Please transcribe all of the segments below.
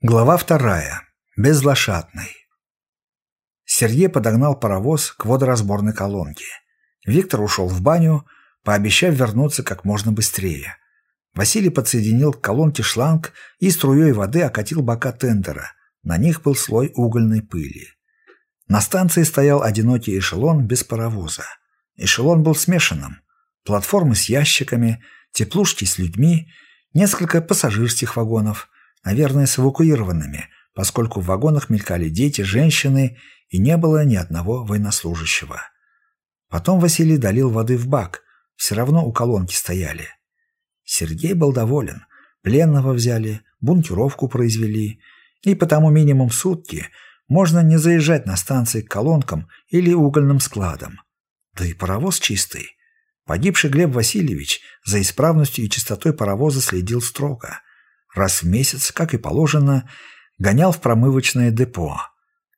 Глава вторая. Безлошадный. Сергей подогнал паровоз к водоразборной колонке. Виктор ушел в баню, пообещав вернуться как можно быстрее. Василий подсоединил к колонке шланг и струей воды окатил бока тендера. На них был слой угольной пыли. На станции стоял одинокий эшелон без паровоза. Эшелон был смешанным. Платформы с ящиками, теплушки с людьми, несколько пассажирских вагонов – наверное, с эвакуированными, поскольку в вагонах мелькали дети, женщины, и не было ни одного военнослужащего. Потом Василий долил воды в бак, все равно у колонки стояли. Сергей был доволен. Пленного взяли, бункеровку произвели, и потому минимум сутки можно не заезжать на станции к колонкам или угольным складам. Да и паровоз чистый. Погибший Глеб Васильевич за исправностью и чистотой паровоза следил строго раз в месяц, как и положено, гонял в промывочное депо.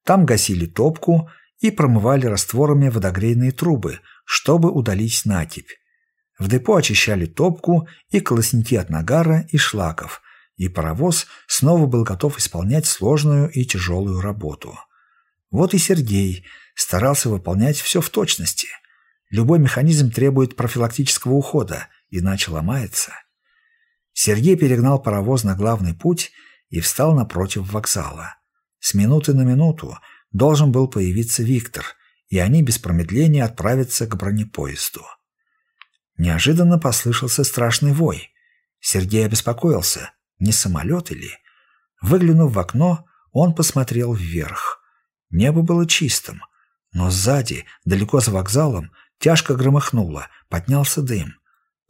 Там гасили топку и промывали растворами водогрейные трубы, чтобы удалить накипь. В депо очищали топку и колосники от нагара и шлаков, и паровоз снова был готов исполнять сложную и тяжелую работу. Вот и Сергей старался выполнять все в точности. Любой механизм требует профилактического ухода, иначе ломается. Сергей перегнал паровоз на главный путь и встал напротив вокзала. С минуты на минуту должен был появиться Виктор, и они без промедления отправятся к бронепоезду. Неожиданно послышался страшный вой. Сергей обеспокоился, не самолет или... Выглянув в окно, он посмотрел вверх. Небо было чистым, но сзади, далеко за вокзалом, тяжко громыхнуло, поднялся дым.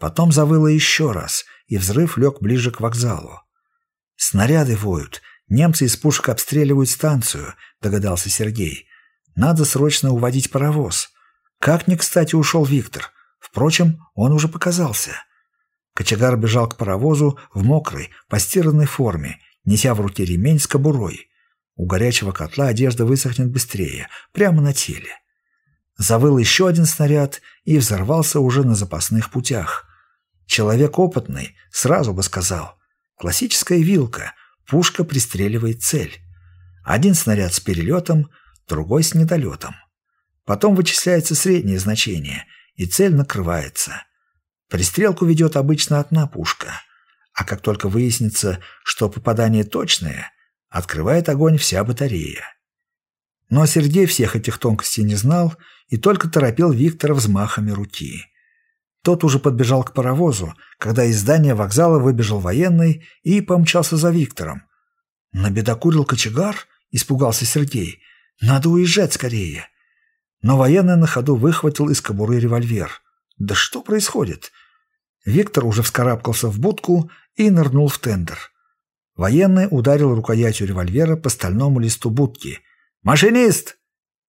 Потом завыло еще раз, и взрыв лег ближе к вокзалу. «Снаряды воют. Немцы из пушек обстреливают станцию», — догадался Сергей. «Надо срочно уводить паровоз. Как не кстати ушел Виктор. Впрочем, он уже показался». Кочегар бежал к паровозу в мокрой, постиранной форме, неся в руке ремень с кобурой. У горячего котла одежда высохнет быстрее, прямо на теле. Завыл еще один снаряд и взорвался уже на запасных путях. Человек опытный сразу бы сказал. Классическая вилка, пушка пристреливает цель. Один снаряд с перелетом, другой с недолетом. Потом вычисляется среднее значение, и цель накрывается. Пристрелку ведет обычно одна пушка. А как только выяснится, что попадание точное, открывает огонь вся батарея. Но Сергей всех этих тонкостей не знал и только торопил Виктора взмахами руки. Тот уже подбежал к паровозу, когда из здания вокзала выбежал военный и помчался за Виктором. «Набедокурил кочегар?» – испугался Сергей. «Надо уезжать скорее». Но военный на ходу выхватил из кобуры револьвер. «Да что происходит?» Виктор уже вскарабкался в будку и нырнул в тендер. Военный ударил рукоятью револьвера по стальному листу будки. «Машинист!»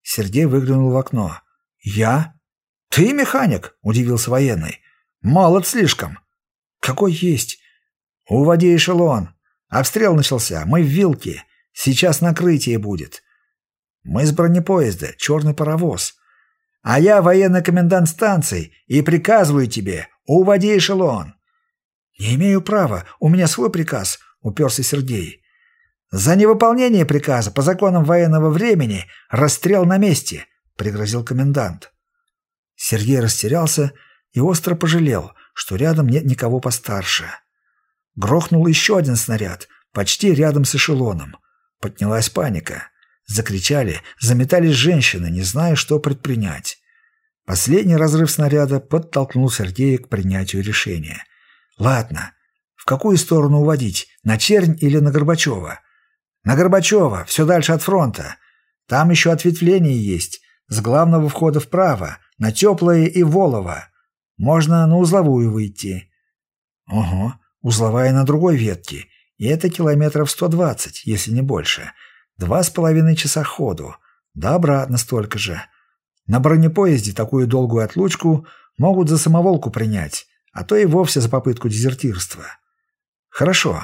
Сергей выглянул в окно. «Я?» «Ты механик?» – удивился военный. «Молод слишком». «Какой есть?» «Уводи эшелон. Обстрел начался. Мы в вилке. Сейчас накрытие будет». «Мы с бронепоезда. Черный паровоз». «А я военный комендант станции и приказываю тебе, уводи эшелон». «Не имею права. У меня свой приказ», – уперся Сергей. «За невыполнение приказа по законам военного времени расстрел на месте», – пригрозил комендант. Сергей растерялся и остро пожалел, что рядом нет никого постарше. Грохнул еще один снаряд, почти рядом с эшелоном. Поднялась паника. Закричали, заметались женщины, не зная, что предпринять. Последний разрыв снаряда подтолкнул Сергея к принятию решения. «Ладно, в какую сторону уводить? На Чернь или на Горбачева?» «На Горбачева, все дальше от фронта. Там еще ответвление есть. С главного входа вправо, на Теплое и Волово. Можно на узловую выйти. Ого, узловая на другой ветке. И это километров 120, если не больше. Два с половиной часа ходу. Да обратно столько же. На бронепоезде такую долгую отлучку могут за самоволку принять, а то и вовсе за попытку дезертирства. Хорошо.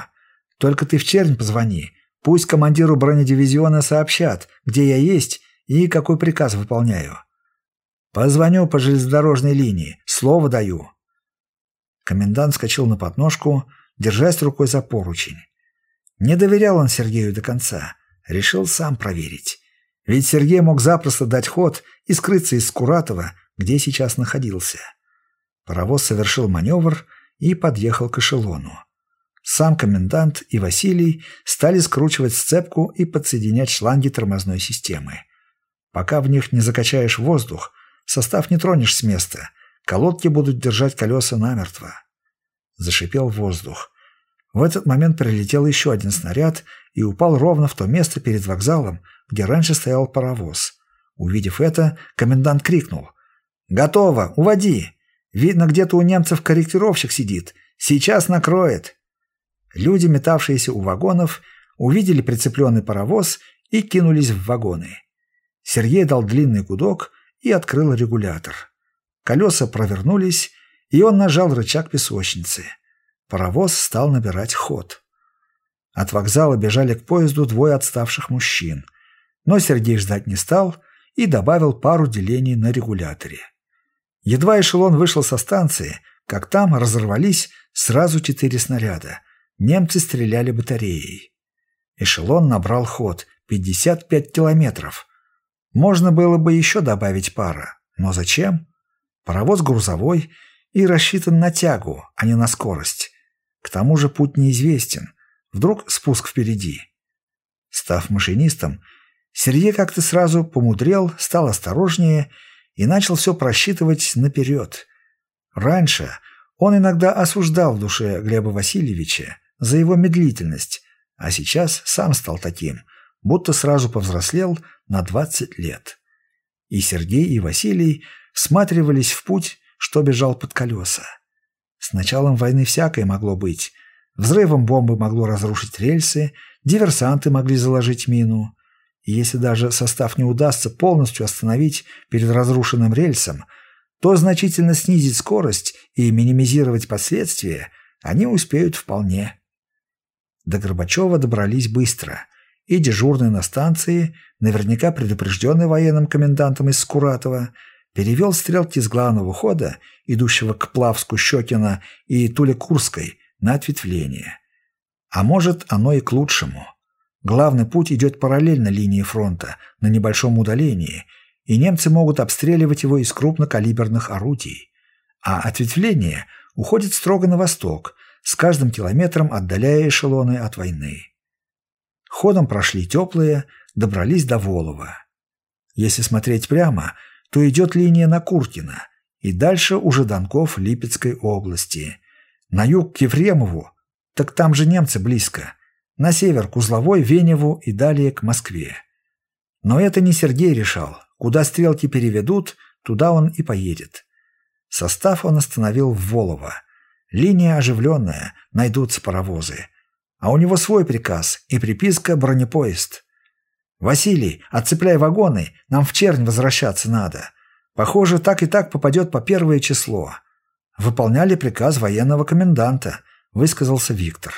Только ты в чернь позвони. Пусть командиру бронедивизиона сообщат, где я есть и какой приказ выполняю. Позвоню по железнодорожной линии. Слово даю. Комендант скочил на подножку, держась рукой за поручень. Не доверял он Сергею до конца. Решил сам проверить. Ведь Сергей мог запросто дать ход и скрыться из Скуратова, где сейчас находился. Паровоз совершил маневр и подъехал к эшелону. Сам комендант и Василий стали скручивать сцепку и подсоединять шланги тормозной системы. Пока в них не закачаешь воздух, состав не тронешь с места, колодки будут держать колеса намертво. Зашипел воздух. В этот момент прилетел еще один снаряд и упал ровно в то место перед вокзалом, где раньше стоял паровоз. Увидев это, комендант крикнул. «Готово! Уводи! Видно, где-то у немцев корректировщик сидит. Сейчас накроет!» Люди, метавшиеся у вагонов, увидели прицепленный паровоз и кинулись в вагоны. Сергей дал длинный гудок и открыл регулятор. Колеса провернулись, и он нажал рычаг песочницы. Паровоз стал набирать ход. От вокзала бежали к поезду двое отставших мужчин. Но Сергей ждать не стал и добавил пару делений на регуляторе. Едва эшелон вышел со станции, как там разорвались сразу четыре снаряда. Немцы стреляли батареей. Эшелон набрал ход – 55 километров. Можно было бы еще добавить пара, но зачем? Паровоз грузовой и рассчитан на тягу, а не на скорость. К тому же путь неизвестен. Вдруг спуск впереди. Став машинистом, Сергей как-то сразу помудрел, стал осторожнее и начал все просчитывать наперед. Раньше он иногда осуждал в душе Глеба Васильевича за его медлительность, а сейчас сам стал таким, будто сразу повзрослел на 20 лет. И Сергей, и Василий всматривались в путь, что бежал под колеса. С началом войны всякое могло быть. Взрывом бомбы могло разрушить рельсы, диверсанты могли заложить мину. И если даже состав не удастся полностью остановить перед разрушенным рельсом, то значительно снизить скорость и минимизировать последствия они успеют вполне. До Горбачева добрались быстро, и дежурный на станции, наверняка предупрежденный военным комендантом из Скуратова, перевел стрелки с главного хода, идущего к Плавску Щекина и Туле-Курской, на ответвление. А может, оно и к лучшему. Главный путь идет параллельно линии фронта, на небольшом удалении, и немцы могут обстреливать его из крупнокалиберных орудий. А ответвление уходит строго на восток, с каждым километром отдаляя эшелоны от войны. Ходом прошли теплые, добрались до Волова. Если смотреть прямо – то идет линия на Куркино, и дальше уже Донков Липецкой области. На юг к Ефремову, так там же немцы близко. На север к Узловой, Веневу и далее к Москве. Но это не Сергей решал. Куда стрелки переведут, туда он и поедет. Состав он остановил в Волово. Линия оживленная, найдутся паровозы. А у него свой приказ и приписка «бронепоезд». «Василий, отцепляй вагоны, нам в чернь возвращаться надо. Похоже, так и так попадет по первое число». «Выполняли приказ военного коменданта», — высказался Виктор.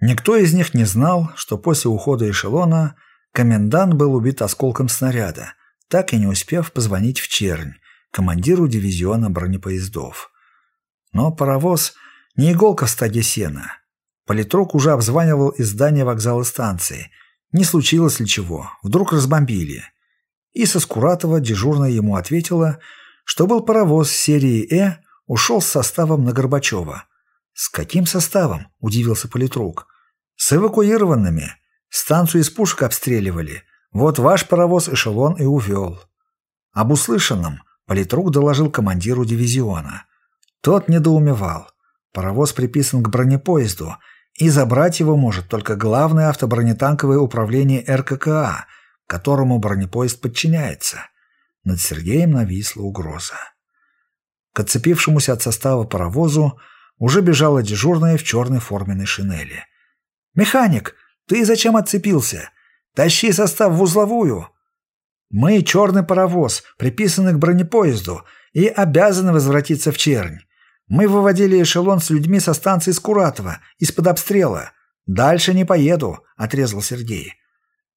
Никто из них не знал, что после ухода эшелона комендант был убит осколком снаряда, так и не успев позвонить в чернь, командиру дивизиона бронепоездов. Но паровоз — не иголка в стаде сена. Политрук уже обзванивал из здания вокзала станции — не случилось ли чего, вдруг разбомбили. И со Скуратова дежурная ему ответила, что был паровоз серии «Э», ушел с составом на Горбачева. «С каким составом?» – удивился политрук. «С эвакуированными. Станцию из пушек обстреливали. Вот ваш паровоз эшелон и увел». Об услышанном политрук доложил командиру дивизиона. Тот недоумевал. Паровоз приписан к бронепоезду – и забрать его может только главное автобронетанковое управление РККА, которому бронепоезд подчиняется. Над Сергеем нависла угроза. К отцепившемуся от состава паровозу уже бежала дежурная в черной форменной шинели. «Механик, ты зачем отцепился? Тащи состав в узловую!» «Мы черный паровоз, приписанный к бронепоезду, и обязаны возвратиться в чернь. Мы выводили эшелон с людьми со станции Скуратова, из-под обстрела. Дальше не поеду», — отрезал Сергей.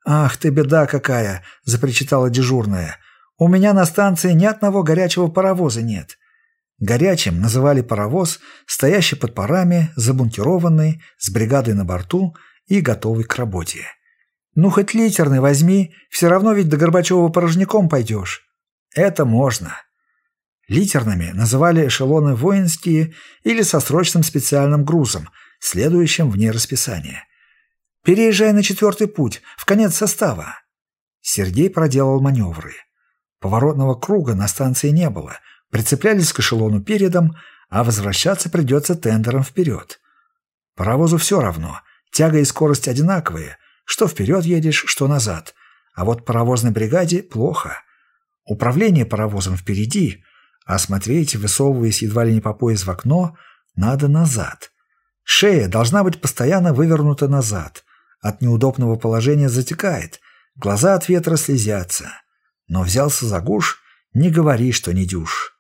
«Ах ты, беда какая!» — запричитала дежурная. «У меня на станции ни одного горячего паровоза нет». Горячим называли паровоз, стоящий под парами, забункированный, с бригадой на борту и готовый к работе. «Ну, хоть литерный возьми, все равно ведь до Горбачева порожняком пойдешь». «Это можно». Литерными называли эшелоны воинские или со срочным специальным грузом, следующим вне расписания. «Переезжай на четвертый путь, в конец состава». Сергей проделал маневры. Поворотного круга на станции не было, прицеплялись к эшелону передом, а возвращаться придется тендером вперед. Паровозу все равно, тяга и скорость одинаковые, что вперед едешь, что назад. А вот паровозной бригаде плохо. Управление паровозом впереди, а смотреть, высовываясь едва ли не по пояс в окно, надо назад. Шея должна быть постоянно вывернута назад. От неудобного положения затекает, глаза от ветра слезятся. Но взялся за гуш, не говори, что не дюшь.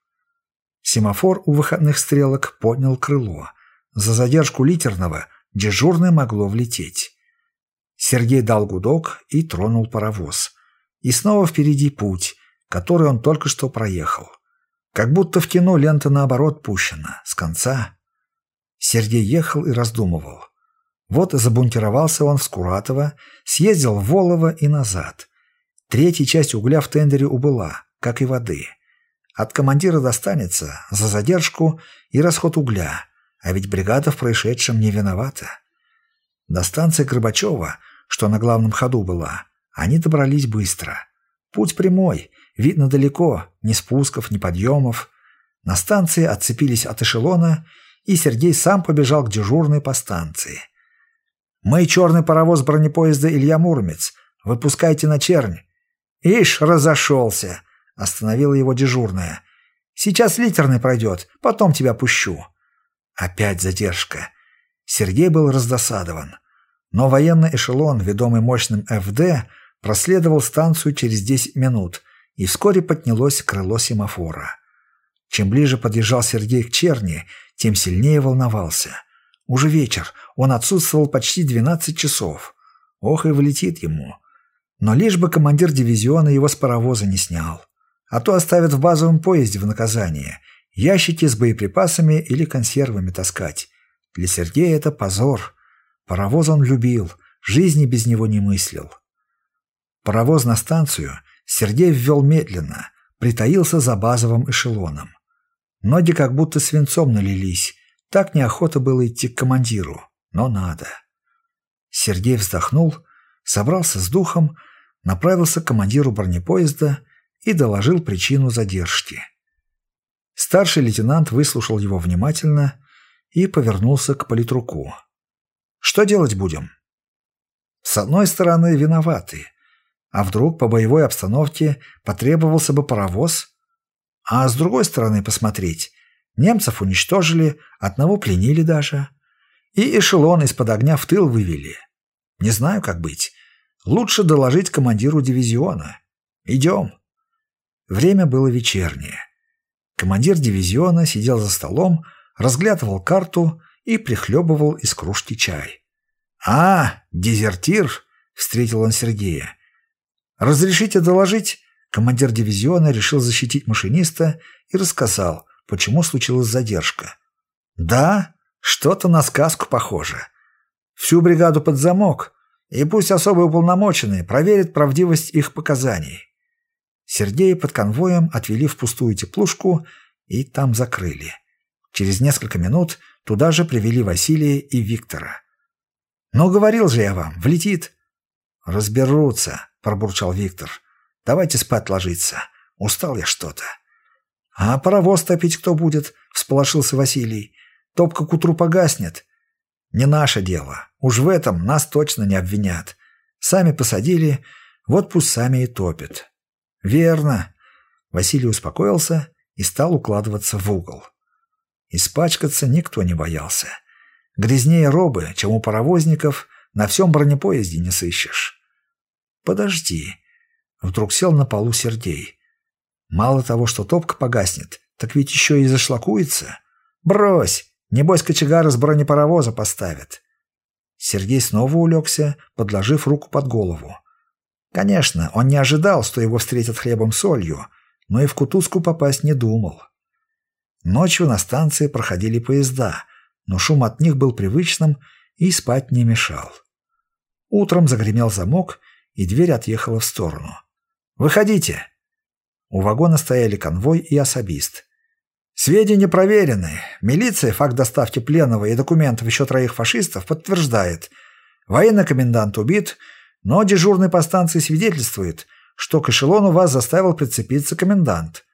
Семафор у выходных стрелок поднял крыло. За задержку литерного дежурное могло влететь. Сергей дал гудок и тронул паровоз. И снова впереди путь, который он только что проехал. Как будто в кино лента наоборот пущена, с конца. Сергей ехал и раздумывал. Вот и забункировался он в Скуратово, съездил в Волово и назад. Третья часть угля в тендере убыла, как и воды. От командира достанется за задержку и расход угля, а ведь бригада в происшедшем не виновата. До станции Горбачева, что на главном ходу была, они добрались быстро. Путь прямой, видно далеко, ни спусков, ни подъемов. На станции отцепились от эшелона, и Сергей сам побежал к дежурной по станции. «Мы черный паровоз бронепоезда Илья Муромец. Выпускайте на чернь». «Ишь, разошелся!» Остановила его дежурная. «Сейчас литерный пройдет, потом тебя пущу». Опять задержка. Сергей был раздосадован. Но военный эшелон, ведомый мощным ФД, проследовал станцию через 10 минут, и вскоре поднялось крыло семафора. Чем ближе подъезжал Сергей к Черни, тем сильнее волновался. Уже вечер, он отсутствовал почти 12 часов. Ох и влетит ему. Но лишь бы командир дивизиона его с паровоза не снял а то оставят в базовом поезде в наказание. Ящики с боеприпасами или консервами таскать. Для Сергея это позор. Паровоз он любил, жизни без него не мыслил. Паровоз на станцию Сергей ввел медленно, притаился за базовым эшелоном. Ноги как будто свинцом налились, так неохота было идти к командиру, но надо. Сергей вздохнул, собрался с духом, направился к командиру бронепоезда и доложил причину задержки. Старший лейтенант выслушал его внимательно и повернулся к политруку. «Что делать будем?» «С одной стороны, виноваты. А вдруг по боевой обстановке потребовался бы паровоз? А с другой стороны, посмотреть. Немцев уничтожили, одного пленили даже. И эшелон из-под огня в тыл вывели. Не знаю, как быть. Лучше доложить командиру дивизиона. Идем». Время было вечернее. Командир дивизиона сидел за столом, разглядывал карту и прихлебывал из кружки чай. «А, дезертир!» — встретил он Сергея. «Разрешите доложить?» Командир дивизиона решил защитить машиниста и рассказал, почему случилась задержка. «Да, что-то на сказку похоже. Всю бригаду под замок, и пусть особые уполномоченные проверят правдивость их показаний. Сергея под конвоем отвели в пустую теплушку и там закрыли. Через несколько минут туда же привели Василия и Виктора. «Ну, говорил же я вам, влетит». «Разберутся», — пробурчал Виктор. «Давайте спать ложиться. Устал я что-то». «А паровоз топить кто будет?» — всполошился Василий. «Топка к утру погаснет». «Не наше дело. Уж в этом нас точно не обвинят. Сами посадили, вот пусть сами и топят». «Верно». Василий успокоился и стал укладываться в угол. Испачкаться никто не боялся. Грязнее робы, чем у паровозников, на всем бронепоезде не сыщешь. «Подожди». Вдруг сел на полу Сергей. «Мало того, что топка погаснет, так ведь еще и зашлакуется. Брось! Небось, кочегары с бронепаровоза поставят». Сергей снова улегся, подложив руку под голову. Конечно, он не ожидал, что его встретят хлебом-солью, но и в Кутузку попасть не думал. Ночью на станции проходили поезда, но шум от них был привычным и спать не мешал. Утром загремел замок, и дверь отъехала в сторону. «Выходите!» У вагона стояли конвой и особист. Сведения проверены. Милиция факт доставки пленного и документов еще троих фашистов подтверждает. Военный комендант убит, но дежурный по станции свидетельствует, что к эшелону вас заставил прицепиться комендант.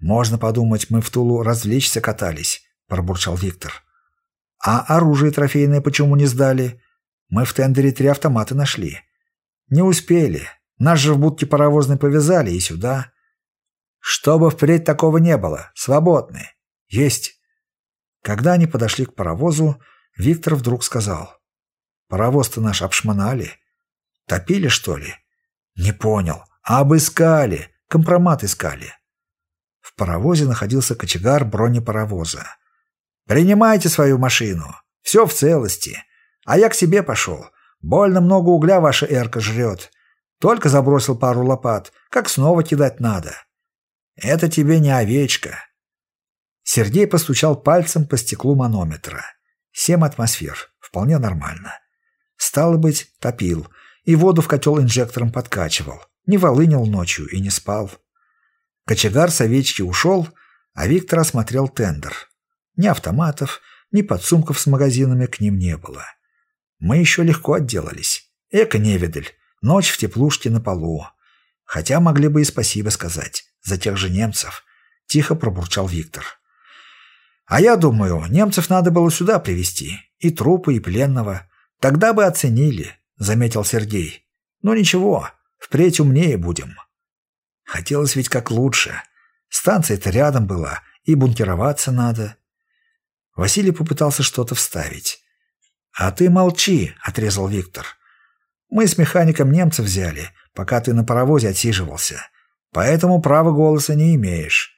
«Можно подумать, мы в Тулу развлечься катались», – пробурчал Виктор. «А оружие трофейное почему не сдали? Мы в тендере три автомата нашли». «Не успели. Нас же в будке паровозной повязали и сюда». «Чтобы впредь такого не было. Свободны». «Есть». Когда они подошли к паровозу, Виктор вдруг сказал. «Паровоз-то наш обшмонали. Топили, что ли?» «Не понял. Обыскали. Компромат искали». В паровозе находился кочегар бронепаровоза. «Принимайте свою машину. Все в целости. А я к себе пошел. Больно много угля ваша эрка жрет. Только забросил пару лопат, как снова кидать надо. Это тебе не овечка. Сергей постучал пальцем по стеклу манометра. Семь атмосфер. Вполне нормально. Стало быть, топил. И воду в котел инжектором подкачивал. Не волынил ночью и не спал. Кочегар с овечки ушел, а Виктор осмотрел тендер. Ни автоматов, ни подсумков с магазинами к ним не было. Мы еще легко отделались. Эко-невидаль. Ночь в теплушке на полу. Хотя могли бы и спасибо сказать за тех же немцев», — тихо пробурчал Виктор. «А я думаю, немцев надо было сюда привести и трупы, и пленного. Тогда бы оценили», — заметил Сергей. «Ну ничего, впредь умнее будем». Хотелось ведь как лучше. Станция-то рядом была, и бункероваться надо. Василий попытался что-то вставить. «А ты молчи», — отрезал Виктор. «Мы с механиком немцев взяли, пока ты на паровозе отсиживался. Поэтому права голоса не имеешь.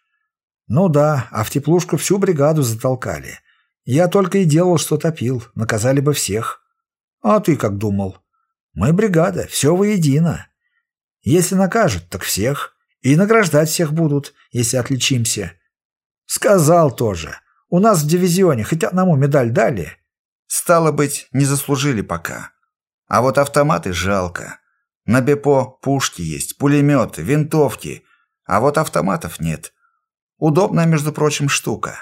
Ну да, а в теплушку всю бригаду затолкали. Я только и делал, что топил, наказали бы всех. А ты как думал? Мы бригада, все воедино. Если накажут, так всех. И награждать всех будут, если отличимся. Сказал тоже. У нас в дивизионе хоть одному медаль дали. Стало быть, не заслужили пока. А вот автоматы жалко. На Бепо пушки есть, пулеметы, винтовки, а вот автоматов нет. Удобная, между прочим, штука.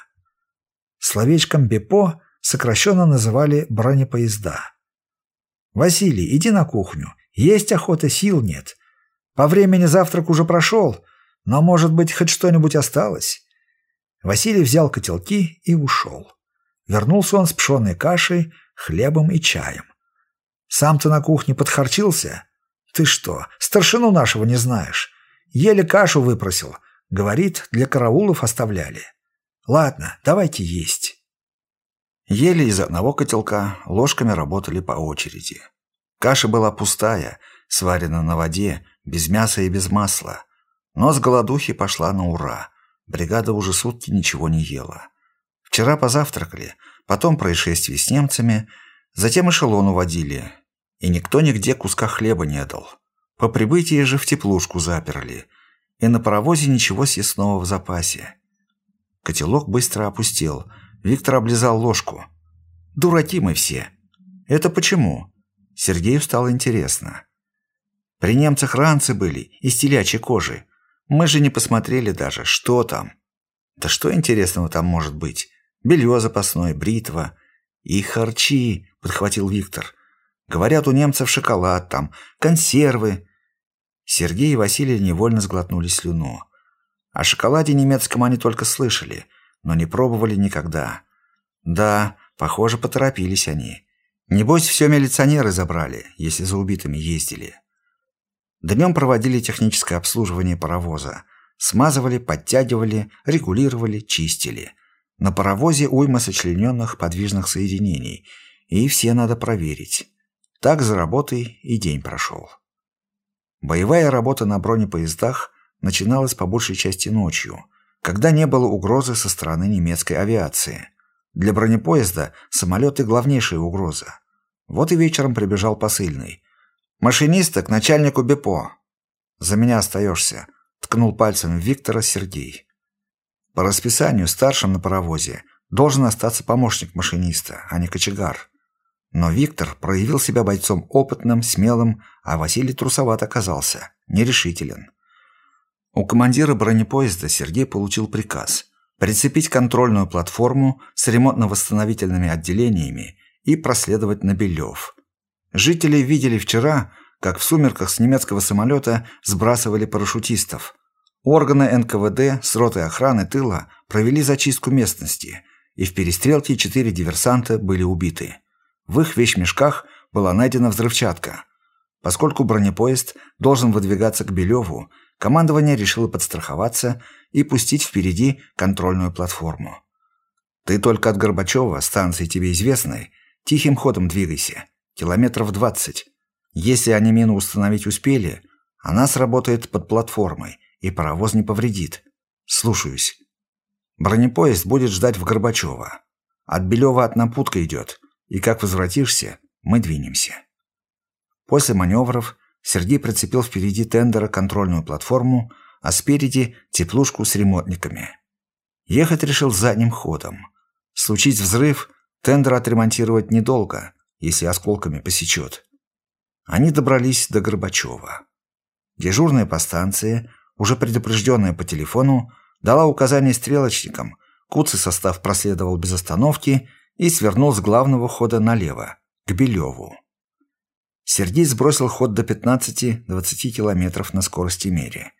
Словечком Бепо сокращенно называли бронепоезда. «Василий, иди на кухню. Есть охота, сил нет. По времени завтрак уже прошел, но, может быть, хоть что-нибудь осталось?» Василий взял котелки и ушел. Вернулся он с пшеной кашей, хлебом и чаем. «Сам ты на кухне подхарчился?» «Ты что, старшину нашего не знаешь? Еле кашу выпросил. Говорит, для караулов оставляли. Ладно, давайте есть». Ели из одного котелка, ложками работали по очереди. Каша была пустая, сварена на воде, без мяса и без масла. Но с голодухи пошла на ура. Бригада уже сутки ничего не ела. Вчера позавтракали, потом происшествие с немцами, затем эшелон уводили, и никто нигде куска хлеба не дал. По прибытии же в теплушку заперли, и на паровозе ничего съестного в запасе. Котелок быстро опустел. Виктор облизал ложку. «Дураки мы все!» «Это почему?» Сергею стало интересно. «При немцах ранцы были из телячьей кожи. Мы же не посмотрели даже, что там». «Да что интересного там может быть? Белье запасное, бритва». «И харчи», — подхватил Виктор. Говорят, у немцев шоколад там, консервы. Сергей и Василий невольно сглотнули слюну. О шоколаде немецком они только слышали, но не пробовали никогда. Да, похоже, поторопились они. Небось, все милиционеры забрали, если за убитыми ездили. Днем проводили техническое обслуживание паровоза. Смазывали, подтягивали, регулировали, чистили. На паровозе уйма сочлененных подвижных соединений, и все надо проверить. Так за работой и день прошел. Боевая работа на бронепоездах начиналась по большей части ночью, когда не было угрозы со стороны немецкой авиации. Для бронепоезда самолеты – главнейшая угроза. Вот и вечером прибежал посыльный. «Машиниста к начальнику Бепо». «За меня остаешься», – ткнул пальцем Виктора Сергей. По расписанию старшим на паровозе должен остаться помощник машиниста, а не кочегар. Но Виктор проявил себя бойцом опытным, смелым, а Василий трусоват оказался, нерешителен. У командира бронепоезда Сергей получил приказ прицепить контрольную платформу с ремонтно-восстановительными отделениями и проследовать на Белев. Жители видели вчера, как в сумерках с немецкого самолета сбрасывали парашютистов. Органы НКВД с ротой охраны тыла провели зачистку местности, и в перестрелке четыре диверсанта были убиты. В их вещмешках была найдена взрывчатка. Поскольку бронепоезд должен выдвигаться к Белеву, командование решило подстраховаться и пустить впереди контрольную платформу. «Ты только от Горбачева, станции тебе известной, тихим ходом двигайся, километров двадцать. Если они мину установить успели, она сработает под платформой, и паровоз не повредит. Слушаюсь. Бронепоезд будет ждать в Горбачева. От Белева от напутка идет и как возвратишься, мы двинемся. После маневров Сергей прицепил впереди тендера контрольную платформу, а спереди теплушку с ремонтниками. Ехать решил задним ходом. Случить взрыв, тендер отремонтировать недолго, если осколками посечет. Они добрались до Горбачева. Дежурная по станции, уже предупрежденная по телефону, дала указание стрелочникам, куцый состав проследовал без остановки и свернул с главного хода налево, к Белеву. Сергей сбросил ход до 15-20 километров на скорости мере.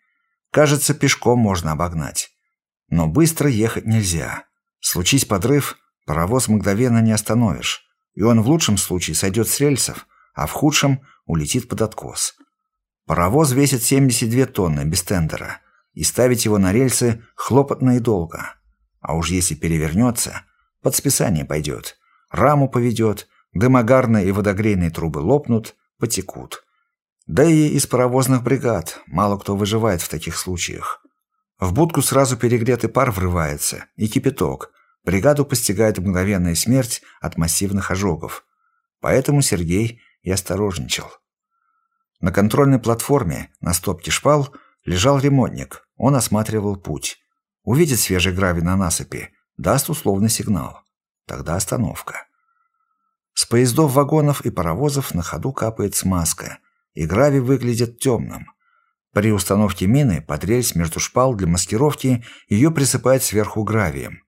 Кажется, пешком можно обогнать. Но быстро ехать нельзя. Случись подрыв, паровоз мгновенно не остановишь, и он в лучшем случае сойдет с рельсов, а в худшем улетит под откос. Паровоз весит 72 тонны без тендера, и ставить его на рельсы хлопотно и долго. А уж если перевернется – под списание пойдет. Раму поведет, дымогарные и водогрейные трубы лопнут, потекут. Да и из паровозных бригад мало кто выживает в таких случаях. В будку сразу перегретый пар врывается и кипяток. Бригаду постигает мгновенная смерть от массивных ожогов. Поэтому Сергей и осторожничал. На контрольной платформе на стопке шпал лежал ремонтник. Он осматривал путь. Увидит свежий гравий на насыпи, даст условный сигнал. Тогда остановка. С поездов, вагонов и паровозов на ходу капает смазка, и гравий выглядит темным. При установке мины под рельс между шпал для маскировки ее присыпают сверху гравием.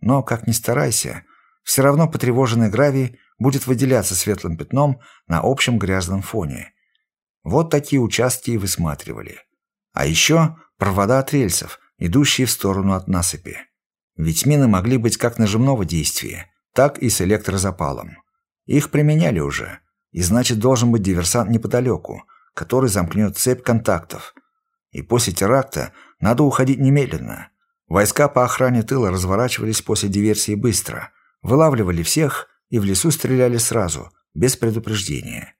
Но, как ни старайся, все равно потревоженный гравий будет выделяться светлым пятном на общем грязном фоне. Вот такие участки и высматривали. А еще провода от рельсов, идущие в сторону от насыпи. Ведь мины могли быть как нажимного действия, так и с электрозапалом. Их применяли уже, и значит должен быть диверсант неподалеку, который замкнет цепь контактов. И после теракта надо уходить немедленно. Войска по охране тыла разворачивались после диверсии быстро, вылавливали всех и в лесу стреляли сразу, без предупреждения.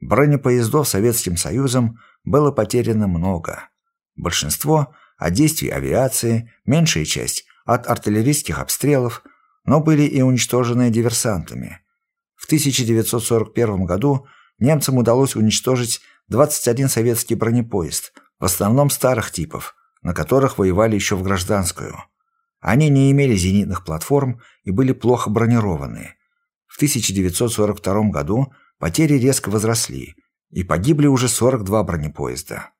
Бронепоездов Советским Союзом было потеряно много. Большинство – от действий авиации, меньшая часть от артиллерийских обстрелов, но были и уничтожены диверсантами. В 1941 году немцам удалось уничтожить 21 советский бронепоезд, в основном старых типов, на которых воевали еще в гражданскую. Они не имели зенитных платформ и были плохо бронированы. В 1942 году потери резко возросли, и погибли уже 42 бронепоезда.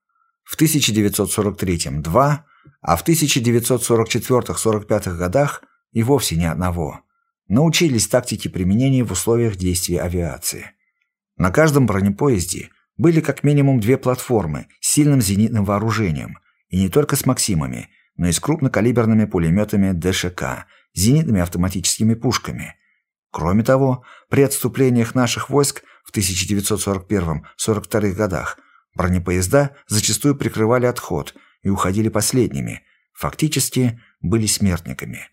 В 1943-м – два, а в 1944-45 годах и вовсе ни одного. Научились тактике применения в условиях действия авиации. На каждом бронепоезде были как минимум две платформы с сильным зенитным вооружением, и не только с «Максимами», но и с крупнокалиберными пулеметами ДШК, зенитными автоматическими пушками. Кроме того, при отступлениях наших войск в 1941-42 годах бронепоезда зачастую прикрывали отход – и уходили последними, фактически были смертниками.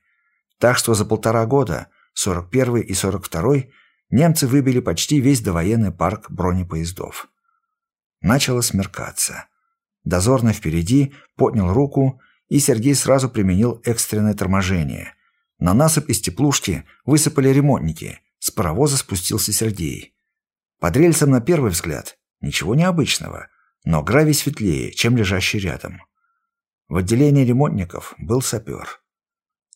Так что за полтора года, 41 и 42 немцы выбили почти весь довоенный парк бронепоездов. Начало смеркаться. Дозорный впереди поднял руку, и Сергей сразу применил экстренное торможение. На насыпь из теплушки высыпали ремонтники, с паровоза спустился Сергей. Под рельсом на первый взгляд ничего необычного, но гравий светлее, чем лежащий рядом. В отделении ремонтников был сапер.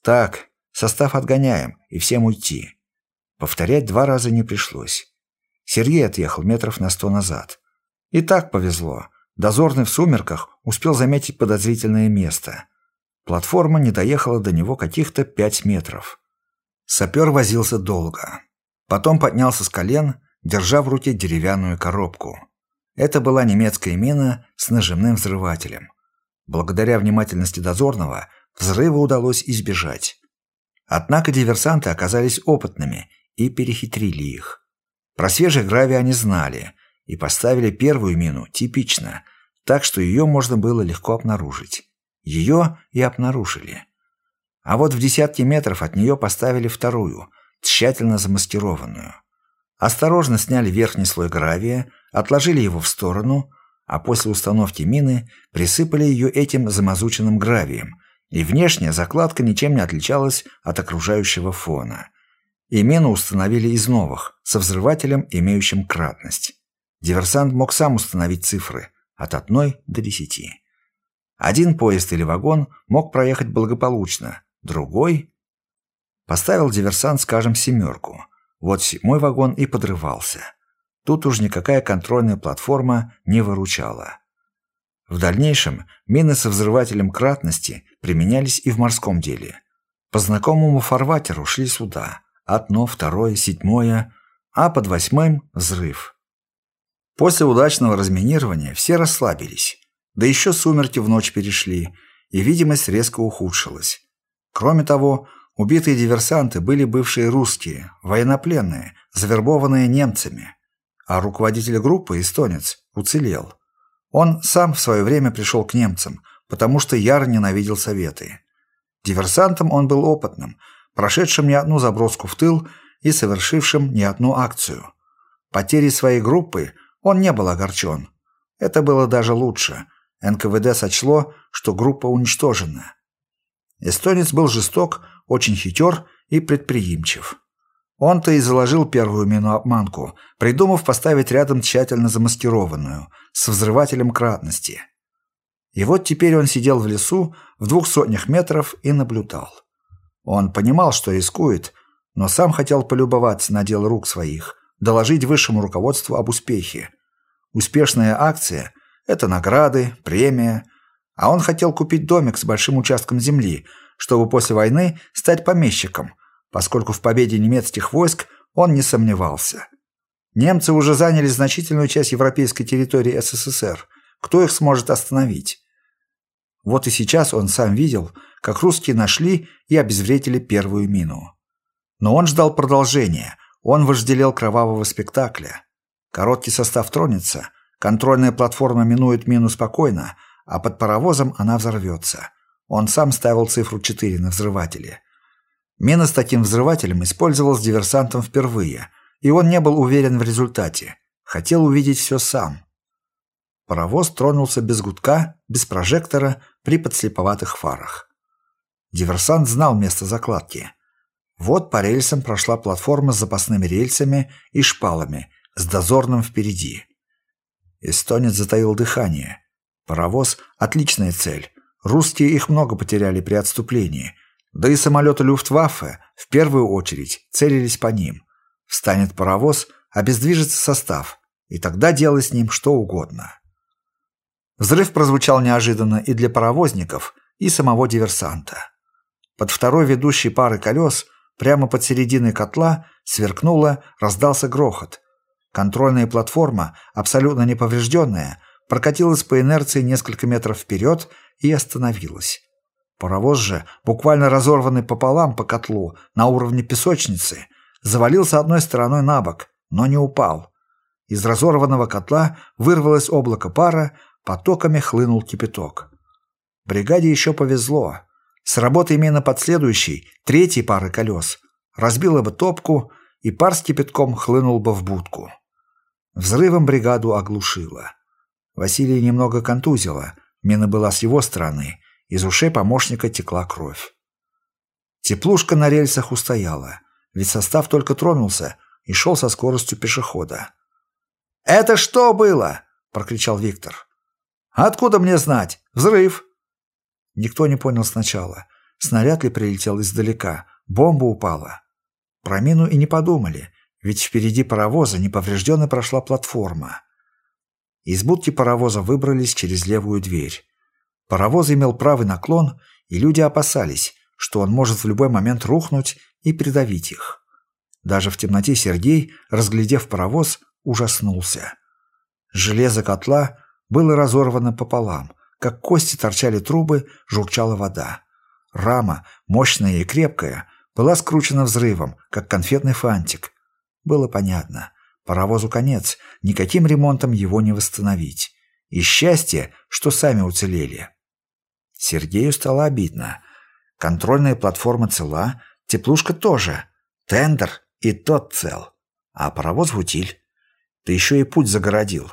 «Так, состав отгоняем, и всем уйти». Повторять два раза не пришлось. Сергей отъехал метров на сто назад. И так повезло. Дозорный в сумерках успел заметить подозрительное место. Платформа не доехала до него каких-то пять метров. Сапер возился долго. Потом поднялся с колен, держа в руке деревянную коробку. Это была немецкая мина с нажимным взрывателем. Благодаря внимательности дозорного взрыва удалось избежать. Однако диверсанты оказались опытными и перехитрили их. Про свежий гравий они знали и поставили первую мину типично, так что ее можно было легко обнаружить. Ее и обнаружили. А вот в десятки метров от нее поставили вторую, тщательно замаскированную. Осторожно сняли верхний слой гравия, отложили его в сторону, а после установки мины присыпали ее этим замазученным гравием, и внешняя закладка ничем не отличалась от окружающего фона. И мину установили из новых, со взрывателем, имеющим кратность. Диверсант мог сам установить цифры от одной до десяти. Один поезд или вагон мог проехать благополучно, другой... Поставил диверсант, скажем, семерку. Вот седьмой вагон и подрывался. Тут уж никакая контрольная платформа не выручала. В дальнейшем мины со взрывателем кратности применялись и в морском деле. По знакомому фарватеру шли суда. Одно, второе, седьмое, а под восьмым – взрыв. После удачного разминирования все расслабились. Да еще сумерки в ночь перешли, и видимость резко ухудшилась. Кроме того, убитые диверсанты были бывшие русские, военнопленные, завербованные немцами а руководитель группы, эстонец, уцелел. Он сам в свое время пришел к немцам, потому что яро ненавидел Советы. Диверсантом он был опытным, прошедшим не одну заброску в тыл и совершившим не одну акцию. Потери своей группы он не был огорчен. Это было даже лучше. НКВД сочло, что группа уничтожена. Эстонец был жесток, очень хитер и предприимчив. Он-то и заложил первую мину-обманку, придумав поставить рядом тщательно замаскированную, с взрывателем кратности. И вот теперь он сидел в лесу в двух сотнях метров и наблюдал. Он понимал, что рискует, но сам хотел полюбоваться на дело рук своих, доложить высшему руководству об успехе. Успешная акция – это награды, премия, а он хотел купить домик с большим участком земли, чтобы после войны стать помещиком – поскольку в победе немецких войск он не сомневался. Немцы уже заняли значительную часть европейской территории СССР. Кто их сможет остановить? Вот и сейчас он сам видел, как русские нашли и обезвредили первую мину. Но он ждал продолжения, он вожделел кровавого спектакля. Короткий состав тронется, контрольная платформа минует мину спокойно, а под паровозом она взорвется. Он сам ставил цифру 4 на взрывателе. Мина с таким взрывателем использовалась диверсантом впервые, и он не был уверен в результате. Хотел увидеть все сам. Паровоз тронулся без гудка, без прожектора, при подслеповатых фарах. Диверсант знал место закладки. Вот по рельсам прошла платформа с запасными рельсами и шпалами, с дозорным впереди. Эстонец затаил дыхание. Паровоз – отличная цель. Русские их много потеряли при отступлении – да и самолеты Люфтваффе в первую очередь целились по ним. Встанет паровоз, обездвижится состав, и тогда делай с ним что угодно. Взрыв прозвучал неожиданно и для паровозников, и самого диверсанта. Под второй ведущей пары колес, прямо под серединой котла, сверкнуло, раздался грохот. Контрольная платформа, абсолютно неповрежденная, прокатилась по инерции несколько метров вперед и остановилась. Паровоз же, буквально разорванный пополам по котлу, на уровне песочницы, завалился одной стороной на бок, но не упал. Из разорванного котла вырвалось облако пара, потоками хлынул кипяток. Бригаде еще повезло. С работой именно под следующей, третьей пары колес, разбила бы топку, и пар с кипятком хлынул бы в будку. Взрывом бригаду оглушило. Василия немного контузило, мина была с его стороны — из ушей помощника текла кровь. Теплушка на рельсах устояла, ведь состав только тронулся и шел со скоростью пешехода. «Это что было?» – прокричал Виктор. «Откуда мне знать? Взрыв!» Никто не понял сначала. Снаряд ли прилетел издалека? Бомба упала? Про мину и не подумали, ведь впереди паровоза неповрежденно прошла платформа. Из будки паровоза выбрались через левую дверь. Паровоз имел правый наклон, и люди опасались, что он может в любой момент рухнуть и придавить их. Даже в темноте Сергей, разглядев паровоз, ужаснулся. Железо котла было разорвано пополам, как кости торчали трубы, журчала вода. Рама, мощная и крепкая, была скручена взрывом, как конфетный фантик. Было понятно. Паровозу конец, никаким ремонтом его не восстановить. И счастье, что сами уцелели. Сергею стало обидно. Контрольная платформа цела, теплушка тоже. Тендер и тот цел. А паровоз в утиль. Ты еще и путь загородил.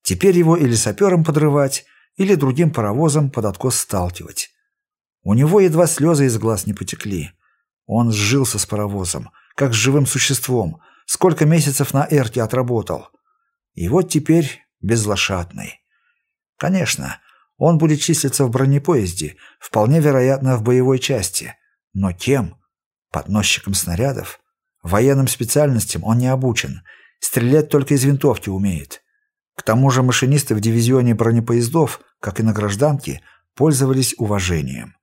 Теперь его или сапером подрывать, или другим паровозом под откос сталкивать. У него едва слезы из глаз не потекли. Он сжился с паровозом, как с живым существом, сколько месяцев на Эрке отработал. И вот теперь безлошадный. Конечно, он будет числиться в бронепоезде, вполне вероятно, в боевой части. Но кем? Подносчиком снарядов? Военным специальностям он не обучен. Стрелять только из винтовки умеет. К тому же машинисты в дивизионе бронепоездов, как и на гражданке, пользовались уважением.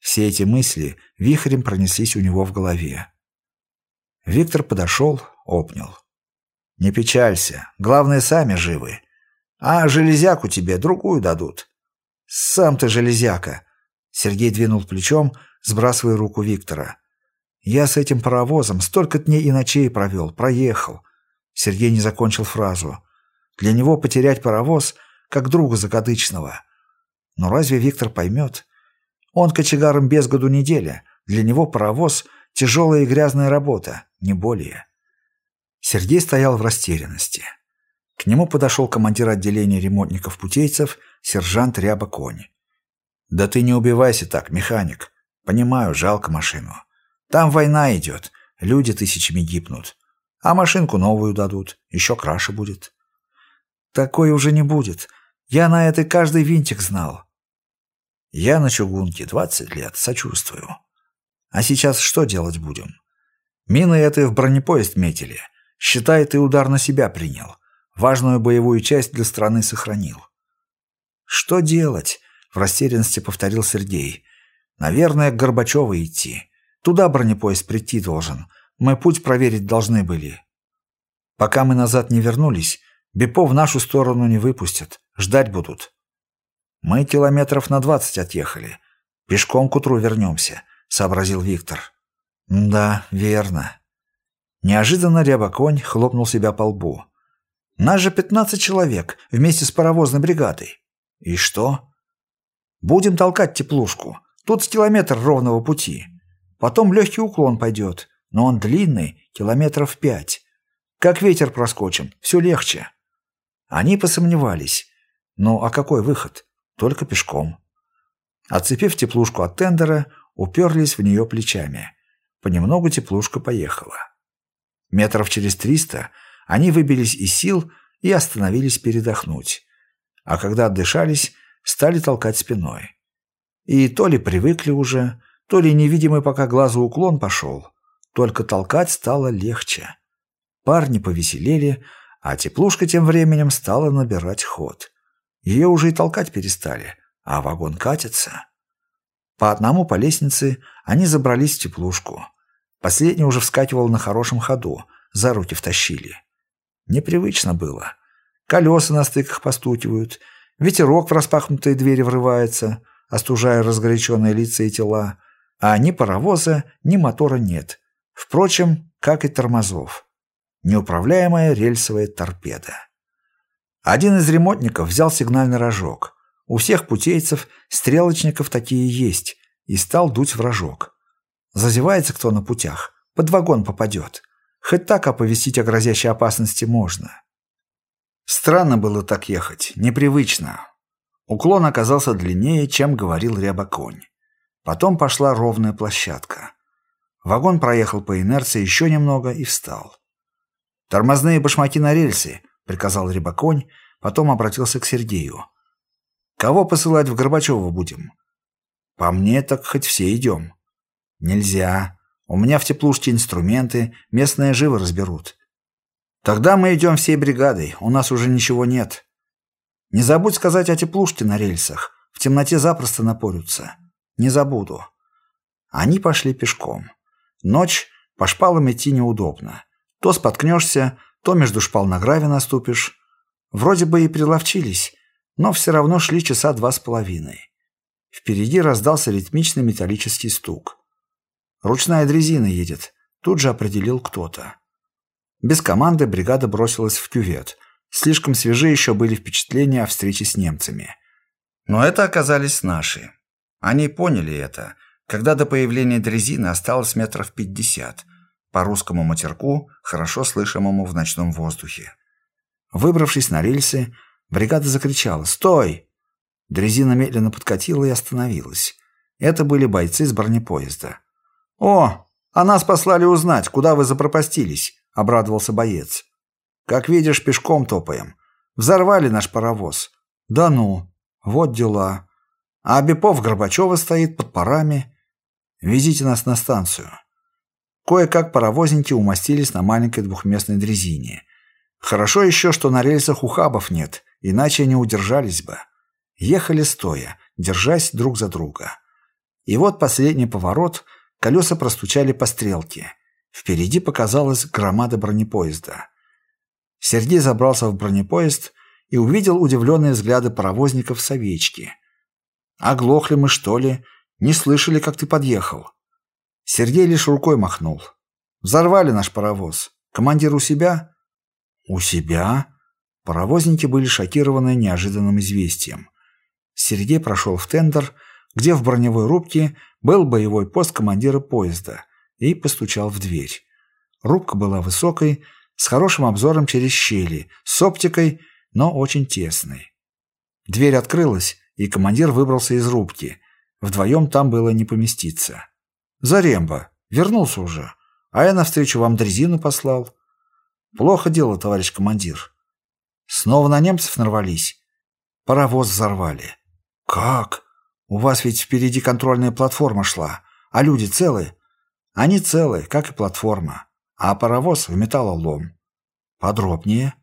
Все эти мысли вихрем пронеслись у него в голове. Виктор подошел, обнял. «Не печалься, главное, сами живы. А железяку тебе другую дадут. Сам ты железяка!» Сергей двинул плечом, сбрасывая руку Виктора. «Я с этим паровозом столько дней и ночей провел, проехал». Сергей не закончил фразу. Для него потерять паровоз, как друга закадычного. Но разве Виктор поймет? Он кочегаром без году неделя. Для него паровоз — тяжелая и грязная работа, не более. Сергей стоял в растерянности. К нему подошел командир отделения ремонтников-путейцев, сержант Ряба Конь. «Да ты не убивайся так, механик. Понимаю, жалко машину. Там война идет, люди тысячами гибнут. А машинку новую дадут, еще краше будет. Такой уже не будет. Я на это каждый винтик знал. Я на чугунке 20 лет, сочувствую. А сейчас что делать будем? Мины это в бронепоезд метили. Считай, ты удар на себя принял. Важную боевую часть для страны сохранил. Что делать? В растерянности повторил Сергей. Наверное, к Горбачеву идти. Туда бронепоезд прийти должен. Мы путь проверить должны были. Пока мы назад не вернулись, Бипо в нашу сторону не выпустят. Ждать будут. Мы километров на двадцать отъехали. Пешком к утру вернемся, сообразил Виктор. Да, верно. Неожиданно Рябоконь хлопнул себя по лбу. Нас же пятнадцать человек вместе с паровозной бригадой. И что? Будем толкать теплушку. Тут с километр ровного пути. Потом легкий уклон пойдет, но он длинный, километров пять. Как ветер проскочим, все легче. Они посомневались. Ну а какой выход? Только пешком. Отцепив теплушку от тендера, уперлись в нее плечами. Понемногу теплушка поехала. Метров через триста они выбились из сил и остановились передохнуть. А когда отдышались, стали толкать спиной. И то ли привыкли уже, то ли невидимый пока глазу уклон пошел, только толкать стало легче. Парни повеселели, а теплушка тем временем стала набирать ход. Ее уже и толкать перестали, а вагон катится. По одному по лестнице они забрались в теплушку. Последний уже вскакивал на хорошем ходу, за руки втащили. Непривычно было. Колеса на стыках постукивают, ветерок в распахнутые двери врывается, остужая разгоряченные лица и тела, а ни паровоза, ни мотора нет. Впрочем, как и тормозов неуправляемая рельсовая торпеда. Один из ремонтников взял сигнальный рожок. У всех путейцев, стрелочников такие есть, и стал дуть в рожок. Зазевается кто на путях, под вагон попадет. Хоть так оповестить о грозящей опасности можно. Странно было так ехать, непривычно. Уклон оказался длиннее, чем говорил рябоконь. Потом пошла ровная площадка. Вагон проехал по инерции еще немного и встал. «Тормозные башмаки на рельсы», — приказал Рябоконь, потом обратился к Сергею. «Кого посылать в Горбачева будем?» «По мне так хоть все идем». «Нельзя. У меня в теплушке инструменты, местные живо разберут. Тогда мы идем всей бригадой, у нас уже ничего нет. Не забудь сказать о теплушке на рельсах. В темноте запросто напорются. Не забуду. Они пошли пешком. Ночь, по шпалам идти неудобно. То споткнешься, то между шпал на граве наступишь. Вроде бы и приловчились, но все равно шли часа два с половиной. Впереди раздался ритмичный металлический стук. Ручная дрезина едет, тут же определил кто-то. Без команды бригада бросилась в кювет. Слишком свежи еще были впечатления о встрече с немцами. Но это оказались наши. Они поняли это, когда до появления дрезины осталось метров пятьдесят, по русскому матерку, хорошо слышимому в ночном воздухе. Выбравшись на рельсы, бригада закричала «Стой!». Дрезина медленно подкатила и остановилась. Это были бойцы с бронепоезда. «О, а нас послали узнать, куда вы запропастились», — обрадовался боец. «Как видишь, пешком топаем. Взорвали наш паровоз». «Да ну, вот дела. А Бипов Горбачева стоит под парами. Везите нас на станцию». Кое-как паровозники умостились на маленькой двухместной дрезине. Хорошо еще, что на рельсах ухабов нет, иначе не удержались бы. Ехали стоя, держась друг за друга. И вот последний поворот, колеса простучали по стрелке. Впереди показалась громада бронепоезда. Сергей забрался в бронепоезд и увидел удивленные взгляды паровозников с овечки. «Оглохли мы, что ли? Не слышали, как ты подъехал?» Сергей лишь рукой махнул. «Взорвали наш паровоз. Командир у себя?» «У себя?» Паровозники были шокированы неожиданным известием. Сергей прошел в тендер, где в броневой рубке был боевой пост командира поезда, и постучал в дверь. Рубка была высокой, с хорошим обзором через щели, с оптикой, но очень тесной. Дверь открылась, и командир выбрался из рубки. Вдвоем там было не поместиться. «Заремба, вернулся уже, а я навстречу вам дрезину послал». Плохо дело, товарищ командир. Снова на немцев нарвались. Паровоз взорвали. Как? У вас ведь впереди контрольная платформа шла. А люди целы? Они целы, как и платформа. А паровоз в металлолом. Подробнее.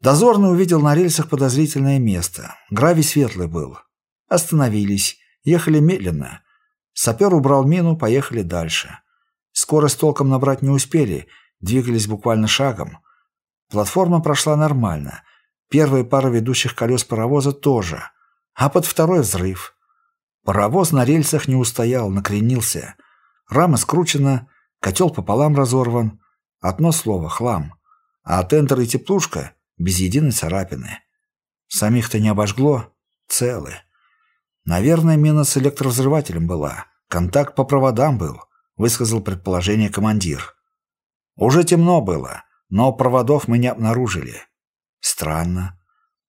Дозорный увидел на рельсах подозрительное место. Гравий светлый был. Остановились. Ехали медленно. Сапер убрал мину, поехали дальше. Скорость толком набрать не успели, двигались буквально шагом. Платформа прошла нормально. Первая пара ведущих колес паровоза тоже. А под второй взрыв. Паровоз на рельсах не устоял, накренился. Рама скручена, котел пополам разорван. Одно слово — хлам. А тендер и теплушка — без единой царапины. Самих-то не обожгло, целы. Наверное, мина с электровзрывателем была. Контакт по проводам был, высказал предположение командир. Уже темно было, но проводов мы не обнаружили. Странно.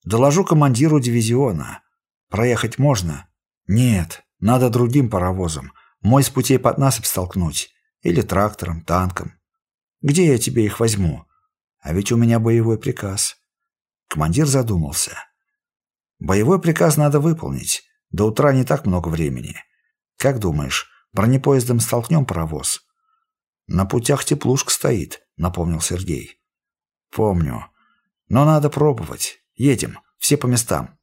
Доложу командиру дивизиона. Проехать можно? Нет, надо другим паровозом. Мой с путей под насыпь столкнуть. Или трактором, танком. Где я тебе их возьму? А ведь у меня боевой приказ. Командир задумался. Боевой приказ надо выполнить. До утра не так много времени. Как думаешь, бронепоездом столкнем паровоз? «На путях теплушка стоит», — напомнил Сергей. «Помню. Но надо пробовать. Едем. Все по местам».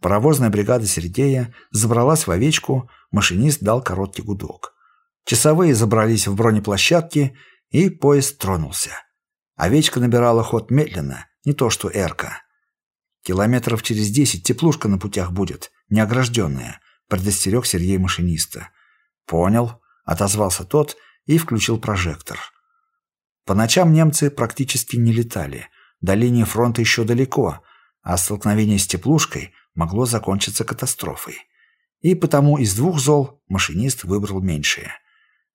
Паровозная бригада Сергея забралась в овечку, машинист дал короткий гудок. Часовые забрались в бронеплощадки, и поезд тронулся. Овечка набирала ход медленно, не то что эрка. «Километров через десять теплушка на путях будет, неогражденная», — предостерег Сергей машиниста. «Понял», — отозвался тот, — и включил прожектор. По ночам немцы практически не летали, до линии фронта еще далеко, а столкновение с теплушкой могло закончиться катастрофой. И потому из двух зол машинист выбрал меньшее.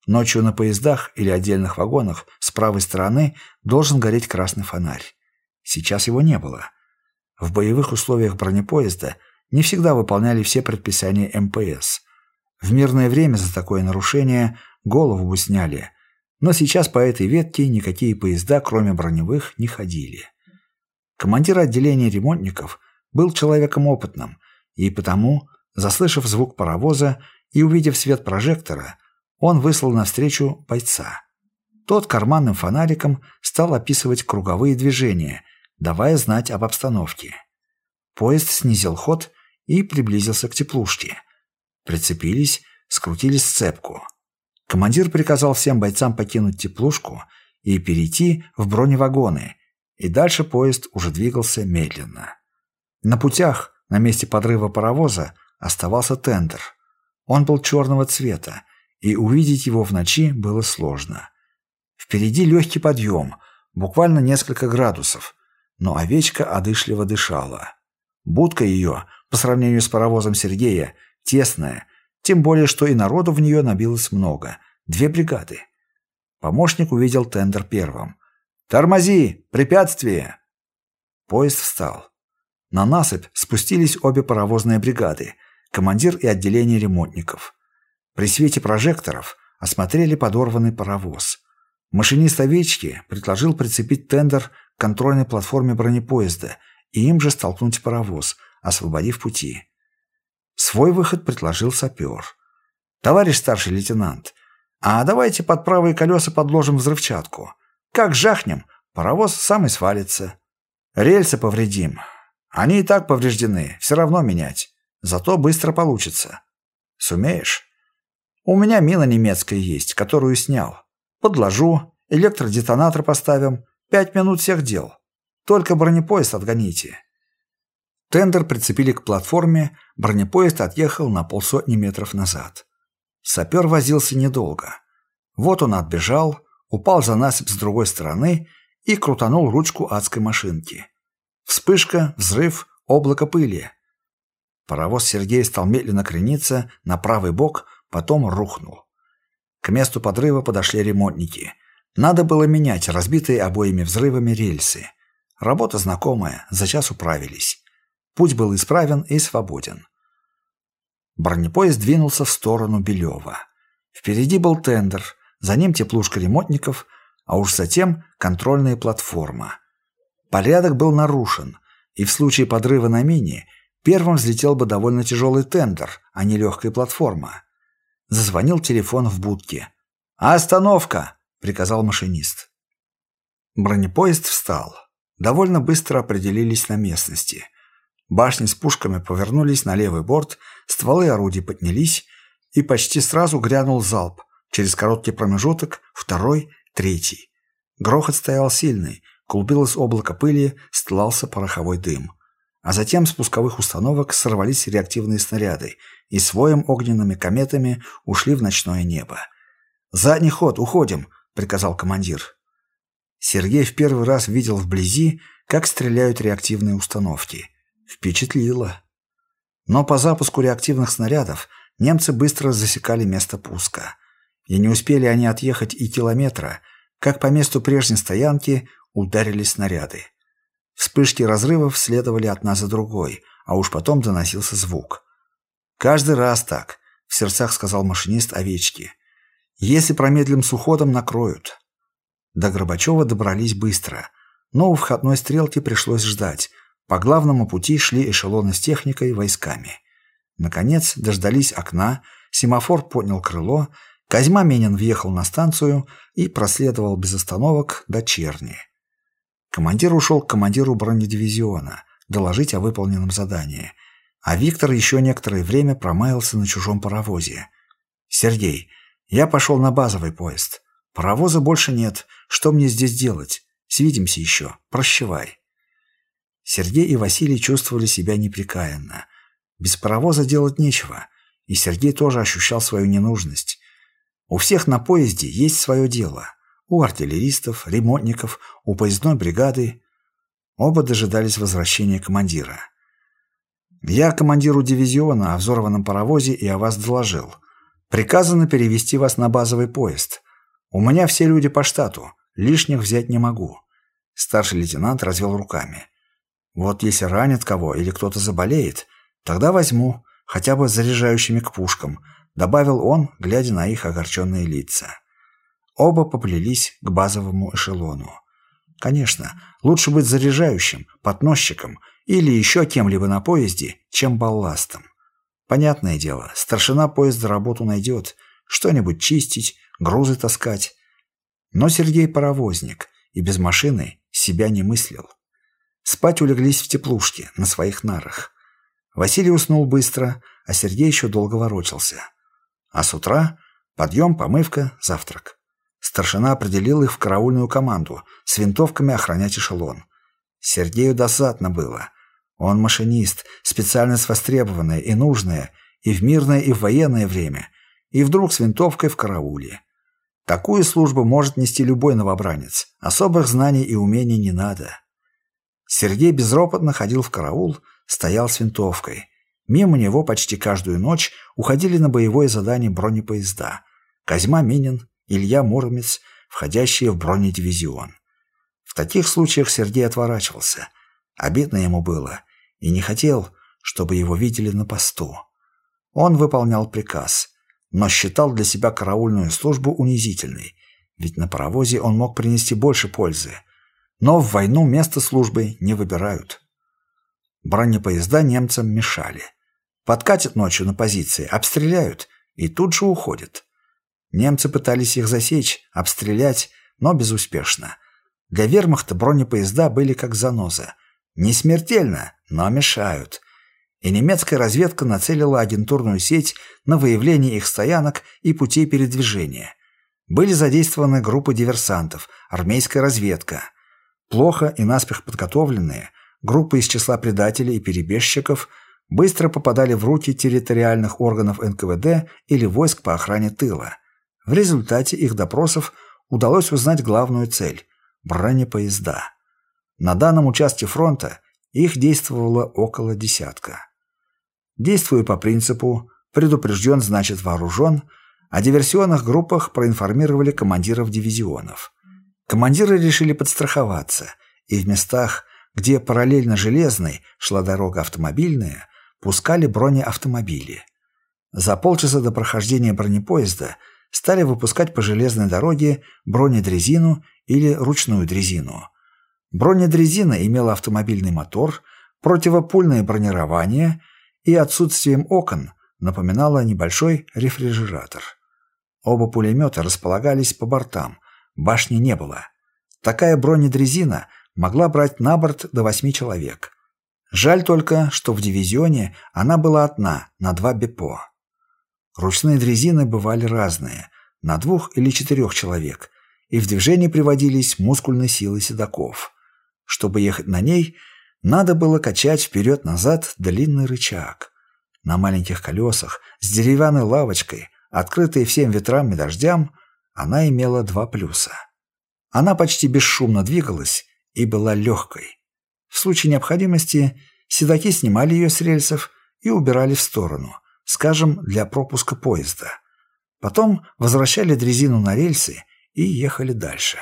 Ночью на поездах или отдельных вагонах с правой стороны должен гореть красный фонарь. Сейчас его не было. В боевых условиях бронепоезда не всегда выполняли все предписания МПС. В мирное время за такое нарушение голову бы сняли. Но сейчас по этой ветке никакие поезда, кроме броневых, не ходили. Командир отделения ремонтников был человеком опытным, и потому, заслышав звук паровоза и увидев свет прожектора, он выслал навстречу бойца. Тот карманным фонариком стал описывать круговые движения, давая знать об обстановке. Поезд снизил ход и приблизился к теплушке. Прицепились, скрутили сцепку. Командир приказал всем бойцам покинуть теплушку и перейти в броневагоны, и дальше поезд уже двигался медленно. На путях, на месте подрыва паровоза, оставался тендер. Он был черного цвета, и увидеть его в ночи было сложно. Впереди легкий подъем, буквально несколько градусов, но овечка одышливо дышала. Будка ее, по сравнению с паровозом Сергея, тесная, тем более, что и народу в нее набилось много. Две бригады. Помощник увидел тендер первым. «Тормози! Препятствие!» Поезд встал. На насыпь спустились обе паровозные бригады, командир и отделение ремонтников. При свете прожекторов осмотрели подорванный паровоз. Машинист овечки предложил прицепить тендер к контрольной платформе бронепоезда и им же столкнуть паровоз, освободив пути. Свой выход предложил сапер. «Товарищ старший лейтенант, а давайте под правые колеса подложим взрывчатку. Как жахнем, паровоз сам и свалится. Рельсы повредим. Они и так повреждены, все равно менять. Зато быстро получится. Сумеешь? У меня мина немецкая есть, которую снял. Подложу, электродетонатор поставим. Пять минут всех дел. Только бронепоезд отгоните. Тендер прицепили к платформе, бронепоезд отъехал на полсотни метров назад. Сапер возился недолго. Вот он отбежал, упал за насыпь с другой стороны и крутанул ручку адской машинки. Вспышка, взрыв, облако пыли. Паровоз Сергея стал медленно крениться на правый бок, потом рухнул. К месту подрыва подошли ремонтники. Надо было менять разбитые обоими взрывами рельсы. Работа знакомая, за час управились. Путь был исправен и свободен. Бронепоезд двинулся в сторону Белева. Впереди был тендер, за ним теплушка ремонтников, а уж затем контрольная платформа. Порядок был нарушен, и в случае подрыва на мине первым взлетел бы довольно тяжелый тендер, а не легкая платформа. Зазвонил телефон в будке. «Остановка!» — приказал машинист. Бронепоезд встал. Довольно быстро определились на местности. Башни с пушками повернулись на левый борт, стволы орудий поднялись, и почти сразу грянул залп. Через короткий промежуток – второй, третий. Грохот стоял сильный, клубилось облако пыли, стлался пороховой дым. А затем с пусковых установок сорвались реактивные снаряды и своим огненными кометами ушли в ночное небо. «Задний ход, уходим!» – приказал командир. Сергей в первый раз видел вблизи, как стреляют реактивные установки – Впечатлило. Но по запуску реактивных снарядов немцы быстро засекали место пуска. И не успели они отъехать и километра, как по месту прежней стоянки ударили снаряды. Вспышки разрывов следовали одна за другой, а уж потом доносился звук. «Каждый раз так», — в сердцах сказал машинист овечки. «Если промедлим с уходом, накроют». До Горбачева добрались быстро, но у входной стрелки пришлось ждать, по главному пути шли эшелоны с техникой и войсками. Наконец дождались окна, семафор поднял крыло, Козьма Менин въехал на станцию и проследовал без остановок до Черни. Командир ушел к командиру бронедивизиона доложить о выполненном задании, а Виктор еще некоторое время промаялся на чужом паровозе. «Сергей, я пошел на базовый поезд. Паровоза больше нет. Что мне здесь делать? Свидимся еще. Прощавай». Сергей и Василий чувствовали себя непрекаянно. Без паровоза делать нечего, и Сергей тоже ощущал свою ненужность. У всех на поезде есть свое дело. У артиллеристов, ремонтников, у поездной бригады. Оба дожидались возвращения командира. «Я командиру дивизиона о взорванном паровозе и о вас доложил. Приказано перевести вас на базовый поезд. У меня все люди по штату, лишних взять не могу». Старший лейтенант развел руками. Вот если ранят кого или кто-то заболеет, тогда возьму, хотя бы заряжающими к пушкам, добавил он, глядя на их огорченные лица. Оба поплелись к базовому эшелону. Конечно, лучше быть заряжающим, подносчиком или еще кем-либо на поезде, чем балластом. Понятное дело, старшина поезда работу найдет, что-нибудь чистить, грузы таскать. Но Сергей паровозник и без машины себя не мыслил. Спать улеглись в теплушке, на своих нарах. Василий уснул быстро, а Сергей еще долго ворочался. А с утра подъем, помывка, завтрак. Старшина определил их в караульную команду с винтовками охранять эшелон. Сергею досадно было. Он машинист, специальность востребованная и нужная, и в мирное, и в военное время, и вдруг с винтовкой в карауле. Такую службу может нести любой новобранец. Особых знаний и умений не надо. Сергей безропотно ходил в караул, стоял с винтовкой. Мимо него почти каждую ночь уходили на боевое задание бронепоезда. Козьма Минин, Илья Муромец, входящие в бронедивизион. В таких случаях Сергей отворачивался. Обидно ему было. И не хотел, чтобы его видели на посту. Он выполнял приказ, но считал для себя караульную службу унизительной, ведь на паровозе он мог принести больше пользы. Но в войну место службы не выбирают. Бронепоезда немцам мешали. Подкатят ночью на позиции, обстреляют и тут же уходят. Немцы пытались их засечь, обстрелять, но безуспешно. Для вермахта бронепоезда были как заноза. Не смертельно, но мешают. И немецкая разведка нацелила агентурную сеть на выявление их стоянок и путей передвижения. Были задействованы группы диверсантов, армейская разведка. Плохо и наспех подготовленные, группы из числа предателей и перебежчиков – быстро попадали в руки территориальных органов НКВД или войск по охране тыла. В результате их допросов удалось узнать главную цель – бронепоезда. На данном участке фронта их действовало около десятка. Действуя по принципу «предупрежден, значит вооружен», о диверсионных группах проинформировали командиров дивизионов. Командиры решили подстраховаться, и в местах, где параллельно железной шла дорога автомобильная, пускали бронеавтомобили. За полчаса до прохождения бронепоезда стали выпускать по железной дороге бронедрезину или ручную дрезину. Бронедрезина имела автомобильный мотор, противопульное бронирование и отсутствием окон напоминала небольшой рефрижератор. Оба пулемета располагались по бортам, башни не было. Такая бронедрезина могла брать на борт до восьми человек. Жаль только, что в дивизионе она была одна, на два бепо. Ручные дрезины бывали разные, на двух или четырех человек, и в движение приводились мускульные силы седаков. Чтобы ехать на ней, надо было качать вперед-назад длинный рычаг. На маленьких колесах, с деревянной лавочкой, открытой всем ветрам и дождям, она имела два плюса. Она почти бесшумно двигалась и была легкой. В случае необходимости седаки снимали ее с рельсов и убирали в сторону, скажем, для пропуска поезда. Потом возвращали дрезину на рельсы и ехали дальше.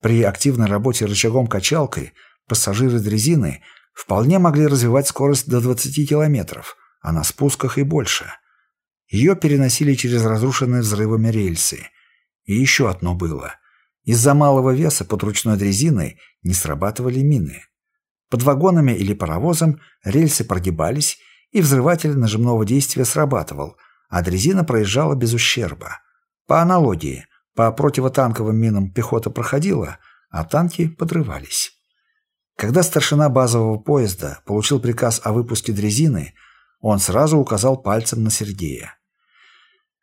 При активной работе рычагом-качалкой пассажиры дрезины вполне могли развивать скорость до 20 километров, а на спусках и больше. Ее переносили через разрушенные взрывами рельсы. И еще одно было. Из-за малого веса под ручной дрезиной не срабатывали мины. Под вагонами или паровозом рельсы прогибались, и взрыватель нажимного действия срабатывал, а дрезина проезжала без ущерба. По аналогии, по противотанковым минам пехота проходила, а танки подрывались. Когда старшина базового поезда получил приказ о выпуске дрезины, он сразу указал пальцем на Сергея.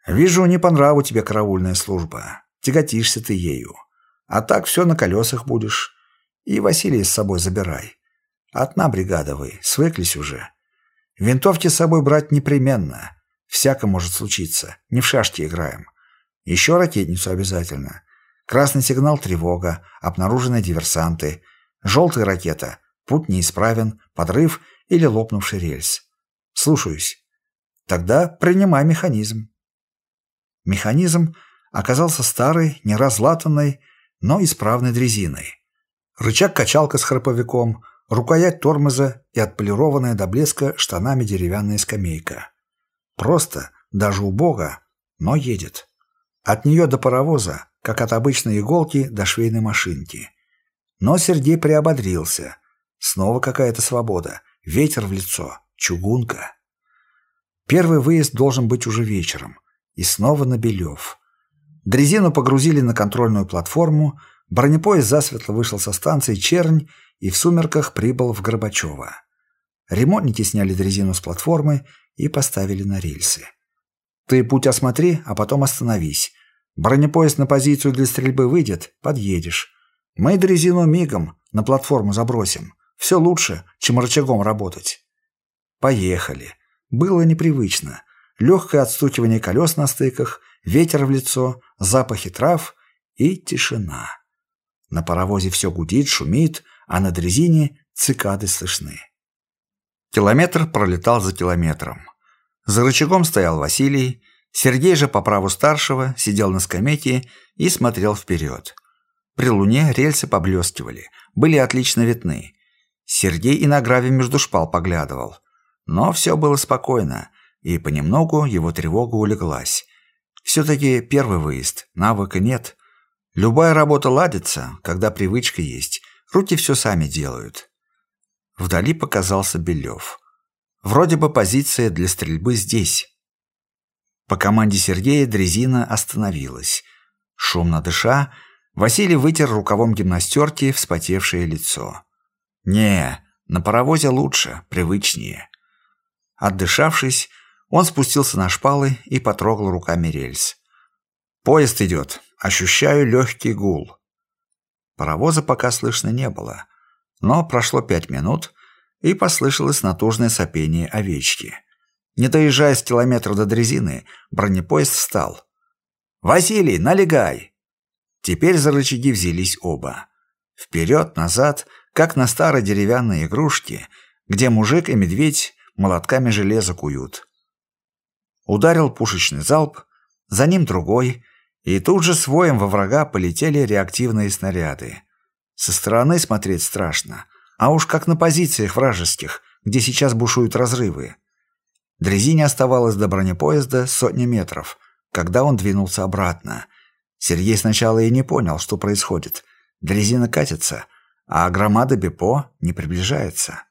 «Вижу, не по нраву тебе караульная служба. Тяготишься ты ею. А так все на колесах будешь. И Василия с собой забирай. Одна бригада вы, свыклись уже. Винтовки с собой брать непременно. Всяко может случиться. Не в шашки играем. Еще ракетницу обязательно. Красный сигнал тревога, обнаружены диверсанты. Желтая ракета, путь неисправен, подрыв или лопнувший рельс. Слушаюсь. Тогда принимай механизм. Механизм оказался старой, неразлатанной, но исправной дрезиной. Рычаг-качалка с храповиком – рукоять тормоза и отполированная до блеска штанами деревянная скамейка. Просто, даже убого, но едет. От нее до паровоза, как от обычной иголки до швейной машинки. Но Сергей приободрился. Снова какая-то свобода, ветер в лицо, чугунка. Первый выезд должен быть уже вечером. И снова на Белев. Дрезину погрузили на контрольную платформу, бронепоезд засветло вышел со станции Чернь и в сумерках прибыл в Горбачево. Ремонтники сняли дрезину с платформы и поставили на рельсы. «Ты путь осмотри, а потом остановись. Бронепоезд на позицию для стрельбы выйдет, подъедешь. Мы дрезину мигом на платформу забросим. Все лучше, чем рычагом работать». Поехали. Было непривычно. Легкое отстукивание колес на стыках, ветер в лицо, запахи трав и тишина. На паровозе все гудит, шумит, а на дрезине цикады слышны. Километр пролетал за километром. За рычагом стоял Василий, Сергей же по праву старшего сидел на скамейке и смотрел вперед. При луне рельсы поблескивали, были отлично видны. Сергей и на граве между шпал поглядывал. Но все было спокойно, и понемногу его тревога улеглась. Все-таки первый выезд, навыка нет. Любая работа ладится, когда привычка есть, руки все сами делают. Вдали показался Белев. Вроде бы позиция для стрельбы здесь. По команде Сергея дрезина остановилась. Шумно дыша, Василий вытер рукавом гимнастерки вспотевшее лицо. «Не, на паровозе лучше, привычнее». Отдышавшись, он спустился на шпалы и потрогал руками рельс. «Поезд идет. Ощущаю легкий гул». Паровоза пока слышно не было. Но прошло пять минут, и послышалось натужное сопение овечки. Не доезжая с километра до дрезины, бронепоезд встал. «Василий, налегай!» Теперь за рычаги взялись оба. Вперед-назад, как на старой деревянной игрушке, где мужик и медведь молотками железа куют. Ударил пушечный залп, за ним другой, и тут же с воем во врага полетели реактивные снаряды. Со стороны смотреть страшно, а уж как на позициях вражеских, где сейчас бушуют разрывы. Дрезине оставалось до бронепоезда сотни метров, когда он двинулся обратно. Сергей сначала и не понял, что происходит. Дрезина катится, а громада Бепо не приближается.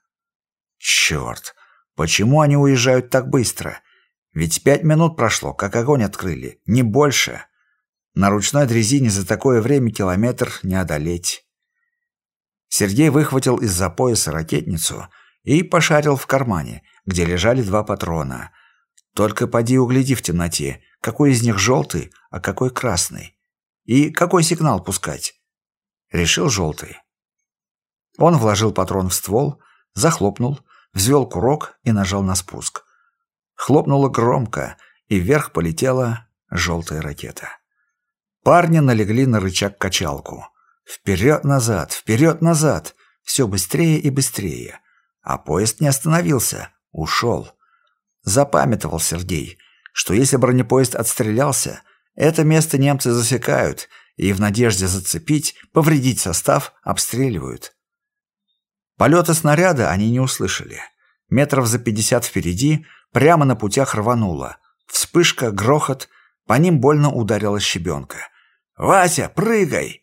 Черт, почему они уезжают так быстро? Ведь пять минут прошло, как огонь открыли, не больше. На ручной дрезине за такое время километр не одолеть. Сергей выхватил из-за пояса ракетницу и пошарил в кармане, где лежали два патрона. Только поди угляди в темноте, какой из них желтый, а какой красный. И какой сигнал пускать. Решил желтый. Он вложил патрон в ствол, захлопнул, взвел курок и нажал на спуск. Хлопнуло громко, и вверх полетела желтая ракета. Парни налегли на рычаг-качалку. Вперед-назад, вперед-назад, все быстрее и быстрее. А поезд не остановился, ушел. Запамятовал Сергей, что если бронепоезд отстрелялся, это место немцы засекают и в надежде зацепить, повредить состав, обстреливают. Полета снаряда они не услышали. Метров за пятьдесят впереди прямо на путях рвануло. Вспышка, грохот, по ним больно ударила щебенка. «Вася, прыгай!»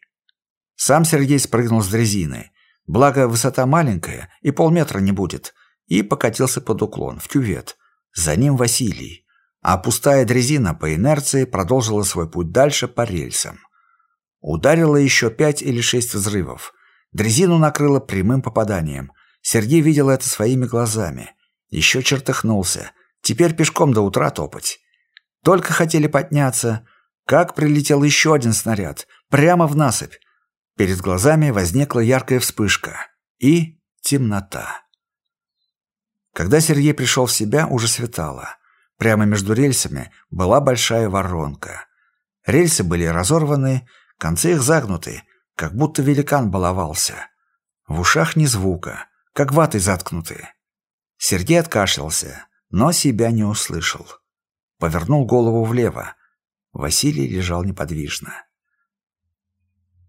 Сам Сергей спрыгнул с дрезины. Благо, высота маленькая, и полметра не будет. И покатился под уклон, в кювет. За ним Василий. А пустая дрезина по инерции продолжила свой путь дальше по рельсам. Ударило еще пять или шесть взрывов. Дрезину накрыло прямым попаданием. Сергей видел это своими глазами. Еще чертыхнулся. Теперь пешком до утра топать. Только хотели подняться, как прилетел еще один снаряд, прямо в насыпь. Перед глазами возникла яркая вспышка и темнота. Когда Сергей пришел в себя, уже светало. Прямо между рельсами была большая воронка. Рельсы были разорваны, концы их загнуты, как будто великан баловался. В ушах ни звука, как ватой заткнуты. Сергей откашлялся, но себя не услышал. Повернул голову влево. Василий лежал неподвижно.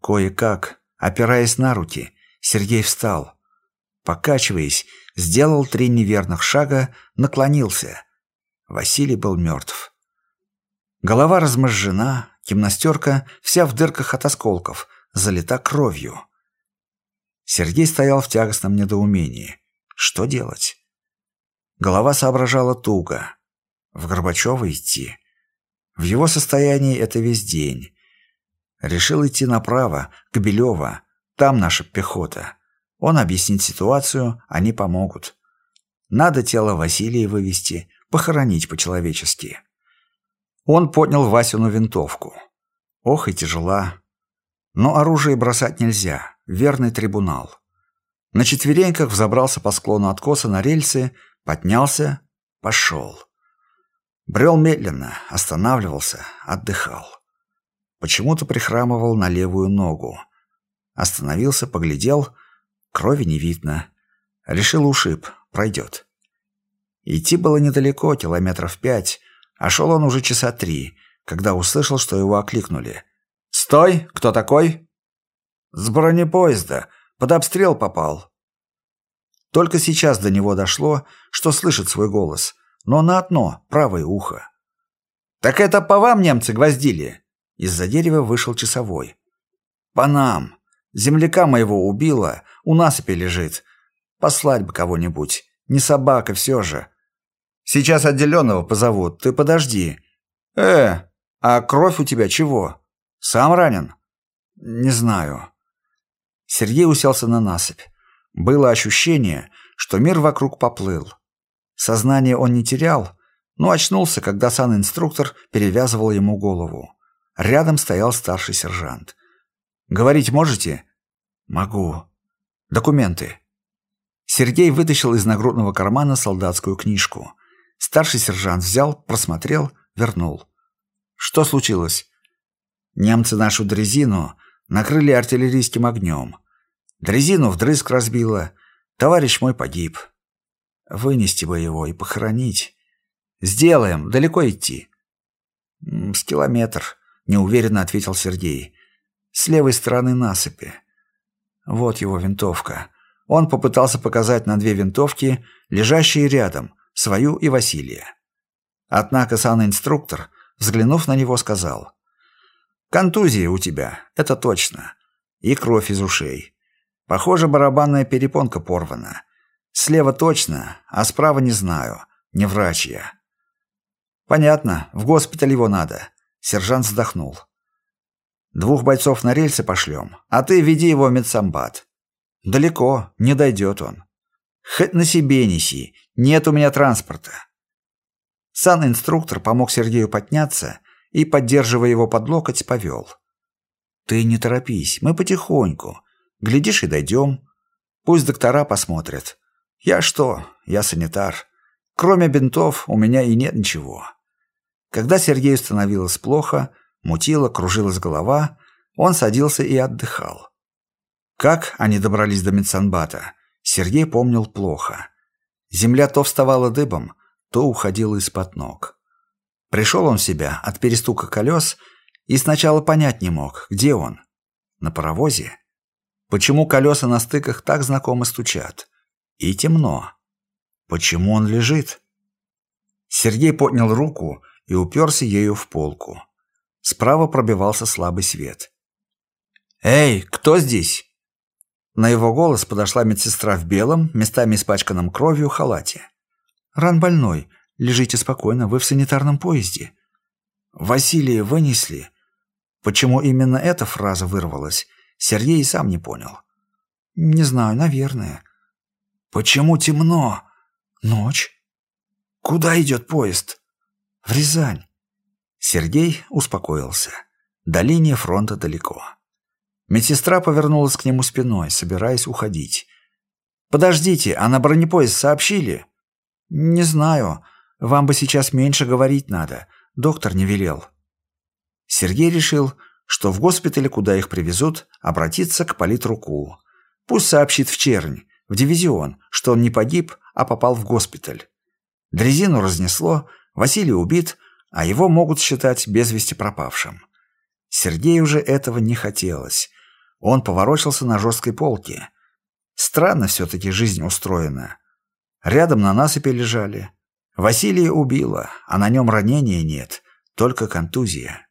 Кое-как, опираясь на руки, Сергей встал. Покачиваясь, сделал три неверных шага, наклонился. Василий был мертв. Голова размозжена, гимнастерка вся в дырках от осколков, залита кровью. Сергей стоял в тягостном недоумении. Что делать? Голова соображала туго. В Горбачева идти. В его состоянии это весь день. Решил идти направо, к Белево. Там наша пехота. Он объяснит ситуацию, они помогут. Надо тело Василия вывести, похоронить по-человечески. Он поднял Васину винтовку. Ох и тяжела. Но оружие бросать нельзя. Верный трибунал. На четвереньках взобрался по склону откоса на рельсы, поднялся, пошел. Брел медленно, останавливался, отдыхал. Почему-то прихрамывал на левую ногу. Остановился, поглядел, крови не видно. Решил ушиб, пройдет. Идти было недалеко, километров пять, а шел он уже часа три, когда услышал, что его окликнули. «Стой! Кто такой?» «С бронепоезда. Под обстрел попал». Только сейчас до него дошло, что слышит свой голос, но на одно, правое ухо. «Так это по вам немцы гвоздили?» Из-за дерева вышел часовой. «По нам. Земляка моего убило, у насыпи лежит. Послать бы кого-нибудь. Не собака все же. Сейчас отделенного позовут, ты подожди. Э, а кровь у тебя чего? Сам ранен? Не знаю. Сергей уселся на насыпь. Было ощущение, что мир вокруг поплыл. Сознание он не терял, но очнулся, когда сан-инструктор перевязывал ему голову. Рядом стоял старший сержант. «Говорить можете?» «Могу». «Документы». Сергей вытащил из нагрудного кармана солдатскую книжку. Старший сержант взял, просмотрел, вернул. «Что случилось?» «Немцы нашу дрезину накрыли артиллерийским огнем. Дрезину вдрызг разбило. Товарищ мой погиб. Вынести бы его и похоронить. Сделаем. Далеко идти?» «С километр», — неуверенно ответил Сергей. «С левой стороны насыпи. Вот его винтовка». Он попытался показать на две винтовки, лежащие рядом, свою и Василия. Однако сан-инструктор, взглянув на него, сказал, «Контузия у тебя, это точно. И кровь из ушей. Похоже, барабанная перепонка порвана. Слева точно, а справа не знаю. Не врач я». «Понятно, в госпиталь его надо», — сержант вздохнул. «Двух бойцов на рельсы пошлем, а ты веди его в медсамбат. Далеко, не дойдет он. Хоть на себе неси, нет у меня транспорта. Сан-инструктор помог Сергею подняться и, поддерживая его под локоть, повел. «Ты не торопись, мы потихоньку. Глядишь и дойдем. Пусть доктора посмотрят. Я что? Я санитар. Кроме бинтов у меня и нет ничего». Когда Сергею становилось плохо, мутило, кружилась голова, он садился и отдыхал. Как они добрались до Медсанбата, Сергей помнил плохо. Земля то вставала дыбом, то уходила из-под ног. Пришел он в себя от перестука колес и сначала понять не мог, где он. На паровозе? Почему колеса на стыках так знакомо стучат? И темно. Почему он лежит? Сергей поднял руку и уперся ею в полку. Справа пробивался слабый свет. «Эй, кто здесь?» На его голос подошла медсестра в белом, местами испачканном кровью, халате. «Ран больной. Лежите спокойно, вы в санитарном поезде». «Василия вынесли». Почему именно эта фраза вырвалась, Сергей и сам не понял. «Не знаю, наверное». «Почему темно?» «Ночь». «Куда идет поезд?» «В Рязань». Сергей успокоился. До линии фронта далеко. Медсестра повернулась к нему спиной, собираясь уходить. «Подождите, а на бронепоезд сообщили?» «Не знаю. Вам бы сейчас меньше говорить надо. Доктор не велел». Сергей решил, что в госпитале, куда их привезут, обратиться к политруку. Пусть сообщит в чернь, в дивизион, что он не погиб, а попал в госпиталь. Дрезину разнесло, Василий убит, а его могут считать без вести пропавшим. Сергею уже этого не хотелось. Он поворочился на жесткой полке. Странно все-таки жизнь устроена. Рядом на насыпи лежали. Василия убило, а на нем ранения нет, только контузия.